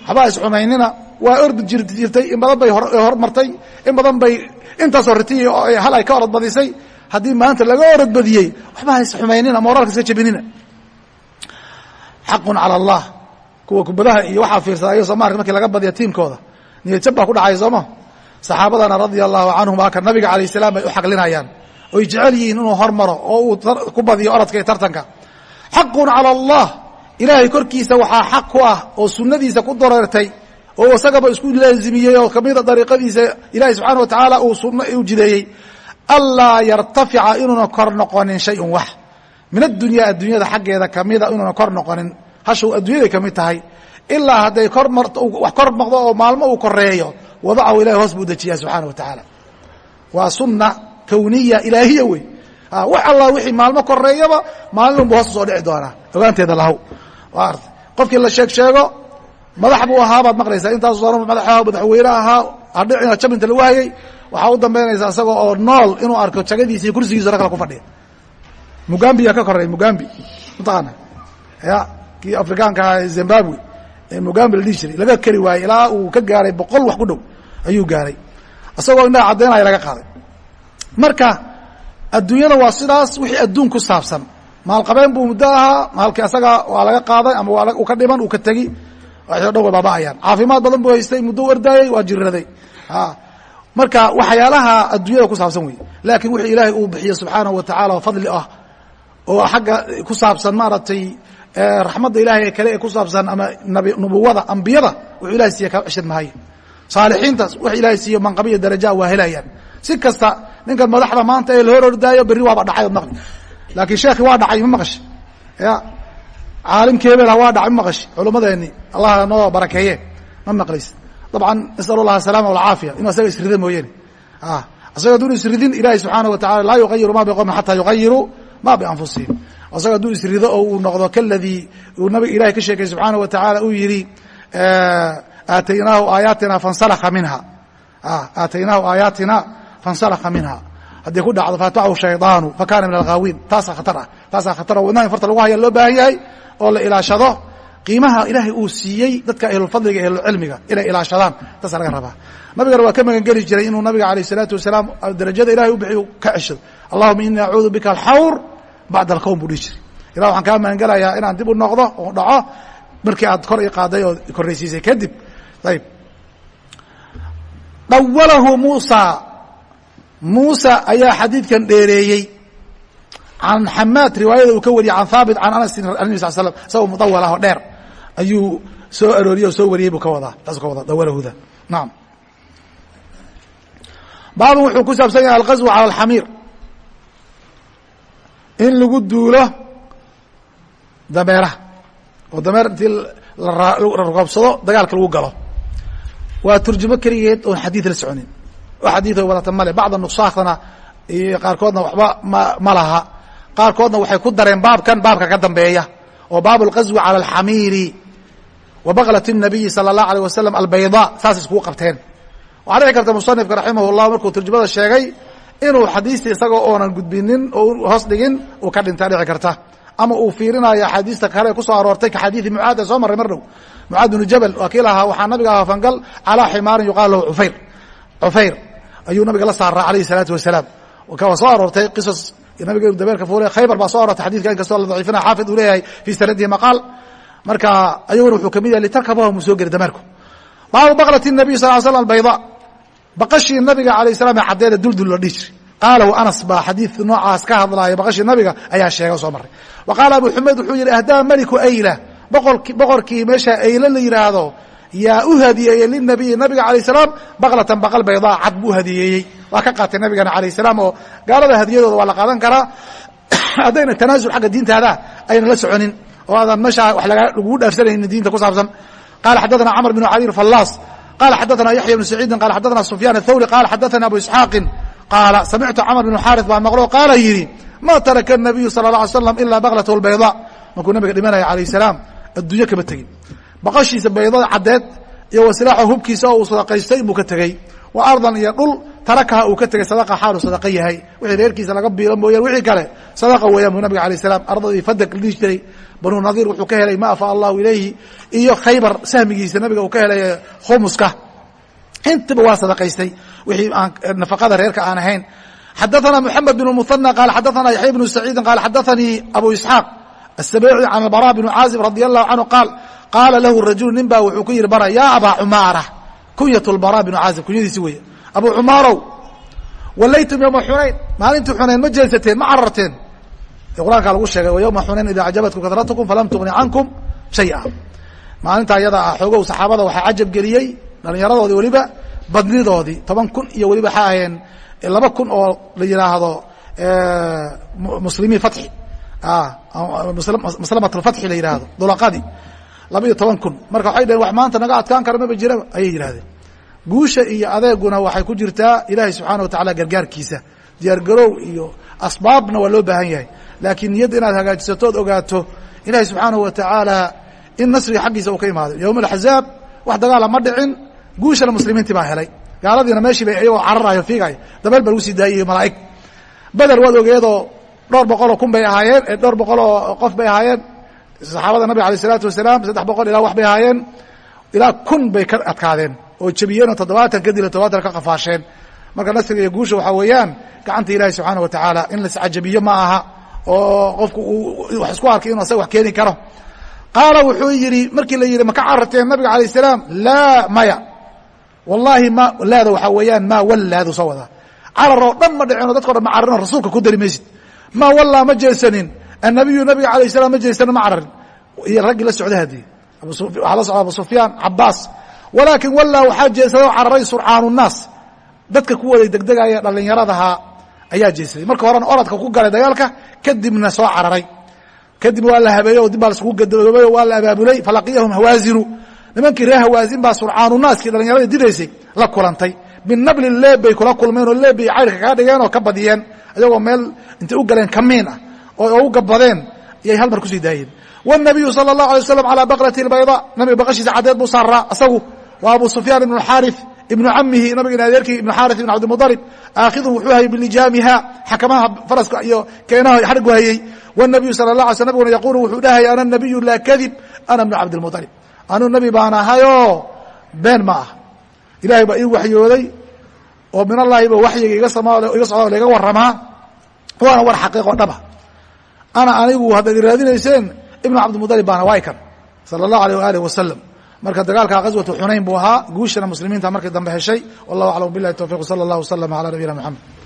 waxba isxumaynina waa ordi jirtay in badan bay hormartay in badan bay intaasoo ritiy hal ay ka orodbadisay haddii maanta laga orodbadiyey waxba isxumaynina moraalka iska jebinina xaqun cala allah. Kuwa kubadaha iyo waxaa fiirsada ayo soomaalka markii laga badiya tiimkooda. Niyad jab baa ku dhacaya sooma saxaabadana radia allahu canhum aka nabiga alayh salaam bay u xaqlinayaan. Oy jecel yihiin inuu hormaro oo uu ku badiyo orodka iyo tartanka. Xaqun cala allah. Ilaahay korkiisa waxaa xaq ku ah oo sunadiisa ku dareertay oo isagaba isku laazimiyey oo kamida dariiqadiisa ilahi subxaana wa tacaala uu jideeyey. Anlaa yartafica inuuna kor noqonin shayun wax min addunya addunyada xaggeeda kamida inuuna kor noqonin. Hashow adduunyaday ka mid tahay. Ilaa hadday kor wax kor noqdo oo maalmo uu koreeyo wadacahu ilahi hoos buu dejiyaa subxaana wa tacaala. Waa sunna kawniya ilaahiya wey. Wax allah wixii maalmo koreeyaba maalin unbu hoos u soo dhici doonaa ogaanteeda lahow. Artay qofkii la sheeg sheego madax buu ahaa baad maqlaysaa. Intaasu sano madaxa madaxweyne ahaa hadhicina jabinta lagu hayay waxaa u dambaynaysaa isagoo oo nool inuu arko jagadiisa iyo kursigiisa kale ku fadhiya mugambiya ka koreey mugambi. Mataqaana ya kii afrikaanka zimbabwe. Ee mugambi la dhihi jiray laga keri waayey ilaa uu ka gaaray boqol wax ku dhow. Ayuu gaaray. Isagoo indhaha caddaynaya laga qaaday. Marka adduunyada waa sidaas wixii adduun saabsan. Maalqabeen buu muddo ahaa maalkii asaga waa laga qaaday ama waa ka dhiman uu ka tegi waxay dhan way baaba'ayaan. Caafimaad badan buu haystay muddo u ordaayey waa jirraday. Marka waxyaalaha adduunyada ku saabsan wey laakiin wixii ilaahay uu bixiyo subxaanahu wa tacaala oo fadli ah oo xagga ku saabsan maaragtay raxmadda ilahay ee kale ee ku saabsan ama nubuwada ambiyada wuxuu ilahay siiya kaa ceshad mahayo saalixiinta wax ilahay siiyo manqaba iyo daraja waa helayaan. Si kasta ninkan madaxda maanta ee lahor ordaayo berri waaba dhacay od maqli. Laakiin sheekhi waa dhacay ma maqashi ya caalimki hebelha waa dhacay ma maqashi culummadeeni allah noo barakeeye ma maqlaysid dabcan nasalu llah asalaama walcaafiya inuu asaga isrida mooyeene asaga hadduu isridin ilahi subxaana wa tacala laa yuqayiru ma biqowmin xataa yuqayiruu ma bianfusihim asaga hadduu isrido oo uu noqdo kaladii uu nabiga ilahay ka sheekay subxaana wa tacaala uu yihi aataynaahu aayaatina fansalaka minha. Aataynaahu aayaatina fansalaka minha. Haddii ku dhacdo faatacahu shaydaanu fakana min alghaawiin taasaa khatar ah taasaa khatar o wadnaha farta lagu haya loo baahan yahay oo la ilaashado qiimaha ilaahay uu siiyey dadka ahlulfadliga ahlulcilmiga inay ilaashadaan taasa laga rabaa. Nabigana waa ka magan geli jiray inuu nabiga alayh الsalaatu wasalaam darajada ilahay u bixiy ka ceshado. Allahuma ini acuudu bika alxawr bacda alqowm buu dhihi jiray. Ilah waxaan kaa magan gelayaa inaan dib u noqdo oo dhaco markii aad kor i qaaday oo korraysiisay kadib. Ayb dawalahu muusa. Muusa ayaa xadiidkan dheereeyey. Can xamaad riwaayada uu ka wariyey can haabit can anasin an nabi sal slam isagoo mudawal ah oo dheer. Ayuu soo arooriyey oo soo wariyey buu ka wadaa. Taasuu ka wadaa dawalahuda naam. Baabun wuxuu ku saabsan yahay alqaswu cala alxamiir in lagu duulo dameeraha oo dameer intii la rugabsado dagaalka lagu galo waa turjumo keligeed oon xadiid la soconin oo xadiido wadata male bacda nusaakhdana iyo qaarkoodna waxba ma ma laha qaarkoodna waxay ku dareen baabkan baabka ka dambeeya oo baab اlqazwi calى alxamiiri wa baqlat الnabiyi salى الlahu alيه wasalam albayda saas iskugu qabteen waxaa dhici karta musanifka raximah اllah markuu turjumada sheegay inuu xadiista isagoo oonan gudbinin oo hoos dhigin uu ka dhintaa dhici karta. Ama uu fiirinayo xadiista kale ku soo aroortay kaxadiidi mucaada soo marray mar dhow. Mucaad bnu jabal waa kii lahaa waxaa nabiga ahaa fangal calaa ximaarin yuqaal lahu cufayr. Cufayr ayuu nabiga la saaraa alayhi salaatu wasalaam. Waa soo aroortay qisas nabiga inu dabeerka fuulay khaybar baa soo aroortay xadidka inkastoo la daciifina xaafid uu leeyahay fii sanadihi maqaal. Marka ayaguna wuxuu ka mid yahay litarkabaha mu soo geli damaarku baabu baqlati nabiy sal l slam albayda baqashii nabiga alayh salam ee caddeeda duldul la dhihi jiray qaala anas baa xadiid noocaas ka hadlaaya baqashii nabiga ayaa sheega soo maray wa qaala abu xumeyd wuxuu yihi ahdaa meliku ayla? Boqorkii meesha ayla la yidhaahdo yaa u hadiyeeyey linabiyi nabiga alayh salaam baqlatan baqal baydaa cad buu hadiyeeyey waa ka qaatay nabigana alayh salaam oo gaalada hadiyadooda waa la qaadan karaa. Haddayna tanaasul xagga diintaada ayna la soconin oo aadan meesha wax lagugu dhaafsanaynin diinta ku saabsan. Qala xadaثana cmr bn cali fallaas qala xadaثana yaxya bn saciidin qala xadaثana sufyaan athawri qala xadaثana abu isxaaqin qaala samictu cmr bn xaariث baa maqlo qaala yidhi ma taraka الnabiyu salى اله alay slam ila baqlat اlbayda markuu nabiga dhimanaya alayh salaam adduunyo kama tegin baqashiisa baydada caddeed iyo wasilaaxa hubkiisa oo uu sadaqaystay buu ka tegey wa ardan iyo dhul tarakaha uu ka tegey sadaqa xaalu sadaqa yahay wixii reerkiisa laga biilo mooyaan wixii kale sadaqa weeyaan buu nabiga alayh salaam ardadii fadak la dhihi jiray banuu nadiir wuxuu ka helay ma afa allahu ilayhi iyo khaybar sahmigiisa nabiga uu ka helay khumuska intaba waa sadaqaystay wixii aan nafaqada reerka aan ahayn xadaثana mحamed بن المثنى qala xadaثana yaحya بن سacيidi qala xadaثanii abu isxaaq السبيعي can الbarا بن caazib radي الlahu canhu qaal qaala lahu rajul nin baa wuxuu ku yihi bara ya abaa cumaara kunyat lbara binu caasim kunyadiisi weeye. Abu cumaarow wallaytum yowma xunayn maalintii xunayn ma jeesateen ma cararteen. Ee qur'aankaa lagu sheegay wa yowma xunayn idaa cajabatkum kadratukum falam tugni cankum shaya. Maalintaa iyadaa ah xoogow saxaabada waxaa cajab geliyey dhallinyaradoodii weliba badnidoodii. Toban kun iyo weliba waxaa aheen laba kun oo la yihaahdo muslimiin fatxi. Ah, ah, Maslamat alfatxi la yidhaahdo dulaqadii laba iyo toban kun. Marka waxay dhaheen wax maanta naga adkaan kara maba jiraba ayay yidhahdeen guusha iyo adeeguna waxay ku jirtaa ilaahay subxaana watacala gargaarkiisa. Diyaargarow iyo asbaabna waa loo baahan yahay. Laakiin niyadda inaad hagaajisato ogaato ilahay subxaanahu watacaala in nasriga xaggiisa uu ka imaado. Yowma wax dagaala ma dhicin guushana muslimiintii baa helay. Gaaladiina meeshii bay iyagoo cararayo fiigay dabeel baa lagu sii daayay malaa'ig. Beder waad ogeedoo dhowr boqol oo kun bay ahaayeen dhowr boqol oo qof bay ahaayeen. Saxaabada nabiga alayh isalaatu wasalaam saddex boqol ilaa wax bay ahaayeen ilaa kun bay ka adkaadeen oo jebiyeen oo toddobaatan ka dila toddobaatan ka qafaasheen. Marka nasriga iyo guusha waxaa weeyaan gacanta ilaahi subxaana watacaala in lascajabiyo ma aha oo qofku wax isku arkay inu asaga wax keeni karo. Qaala wuxuu yidhi markii la yidhi maka cararteen nabiga alayh salaam? Laa maya. Wallahi ma laada waxaa weeyaan maa wallaadu soo wadaa carar oo dhan ma dhicin oo dadko dhan ma cararin oo rasuulka ku dari maa wallaa ma jeesanin. Annabiyu nabiga alayh salaam ma jeesanin ma cararin. Iyo raggii la socday haddii waxaa la socda abu sufyaan walaakin wallaa waxaa jeesaday oo cararay surcaanu naas. Dadka ku waday degdegaya dhallinyaradahaa ayaa jeesaday marka horena oradka ku galay dagaalka kadibna soo cararay. Kadib waa la habeeyey oo dib baa laiskugu gadoobay oo waa la abaabulay. Falaqiyahum hawaazinu nimankii reer hawaazin baa surcaanu naaskii dhallinyarada didaysay la kulantay. Binabli leeb bay kula kulmeen oo leeb bay cayrka kaga dhigeen oo ka badiyeen. Ayagoo meel intay u galeen kamiin ah oo u gabadeen iyay hal ku sii daayeen wnabiyu sala allahu alay waslam calaa baqrati lbayda nabiga baqashiisa caddeed buu saaraa asagu wa abu sufyaan ibnu xaari ibnu camihi nabigan adeerkii ibnu xaari ibn cabdimudalib aakhidu wuxuu hayay bilijaamiha xakamaha faraska iyo keenaha xarigu hayey wnabiyu sala la alay sl nabiguna yaquulu wuxuu dhahaya ana nabiyu laa kadib ana ibnu cabdilmualib anuu nabi baan ahayo been ma ah ilahay baa ii waxyooday oo min allahi ba waxyiga iga socdo laga waramaa waana war xaqiiqo dhaba ana anigu haddaad iraadinayseen ibnu cabdimudalib baana way kan sala allahu aleyh waaalih wasalam marka dagaalkaa qaswatu xunayn buu ahaa guushana muslimiinta markii dambe heshay. Wallahu aclam bilahi towfiiq sala allah waslama calaa nabiyina moxamed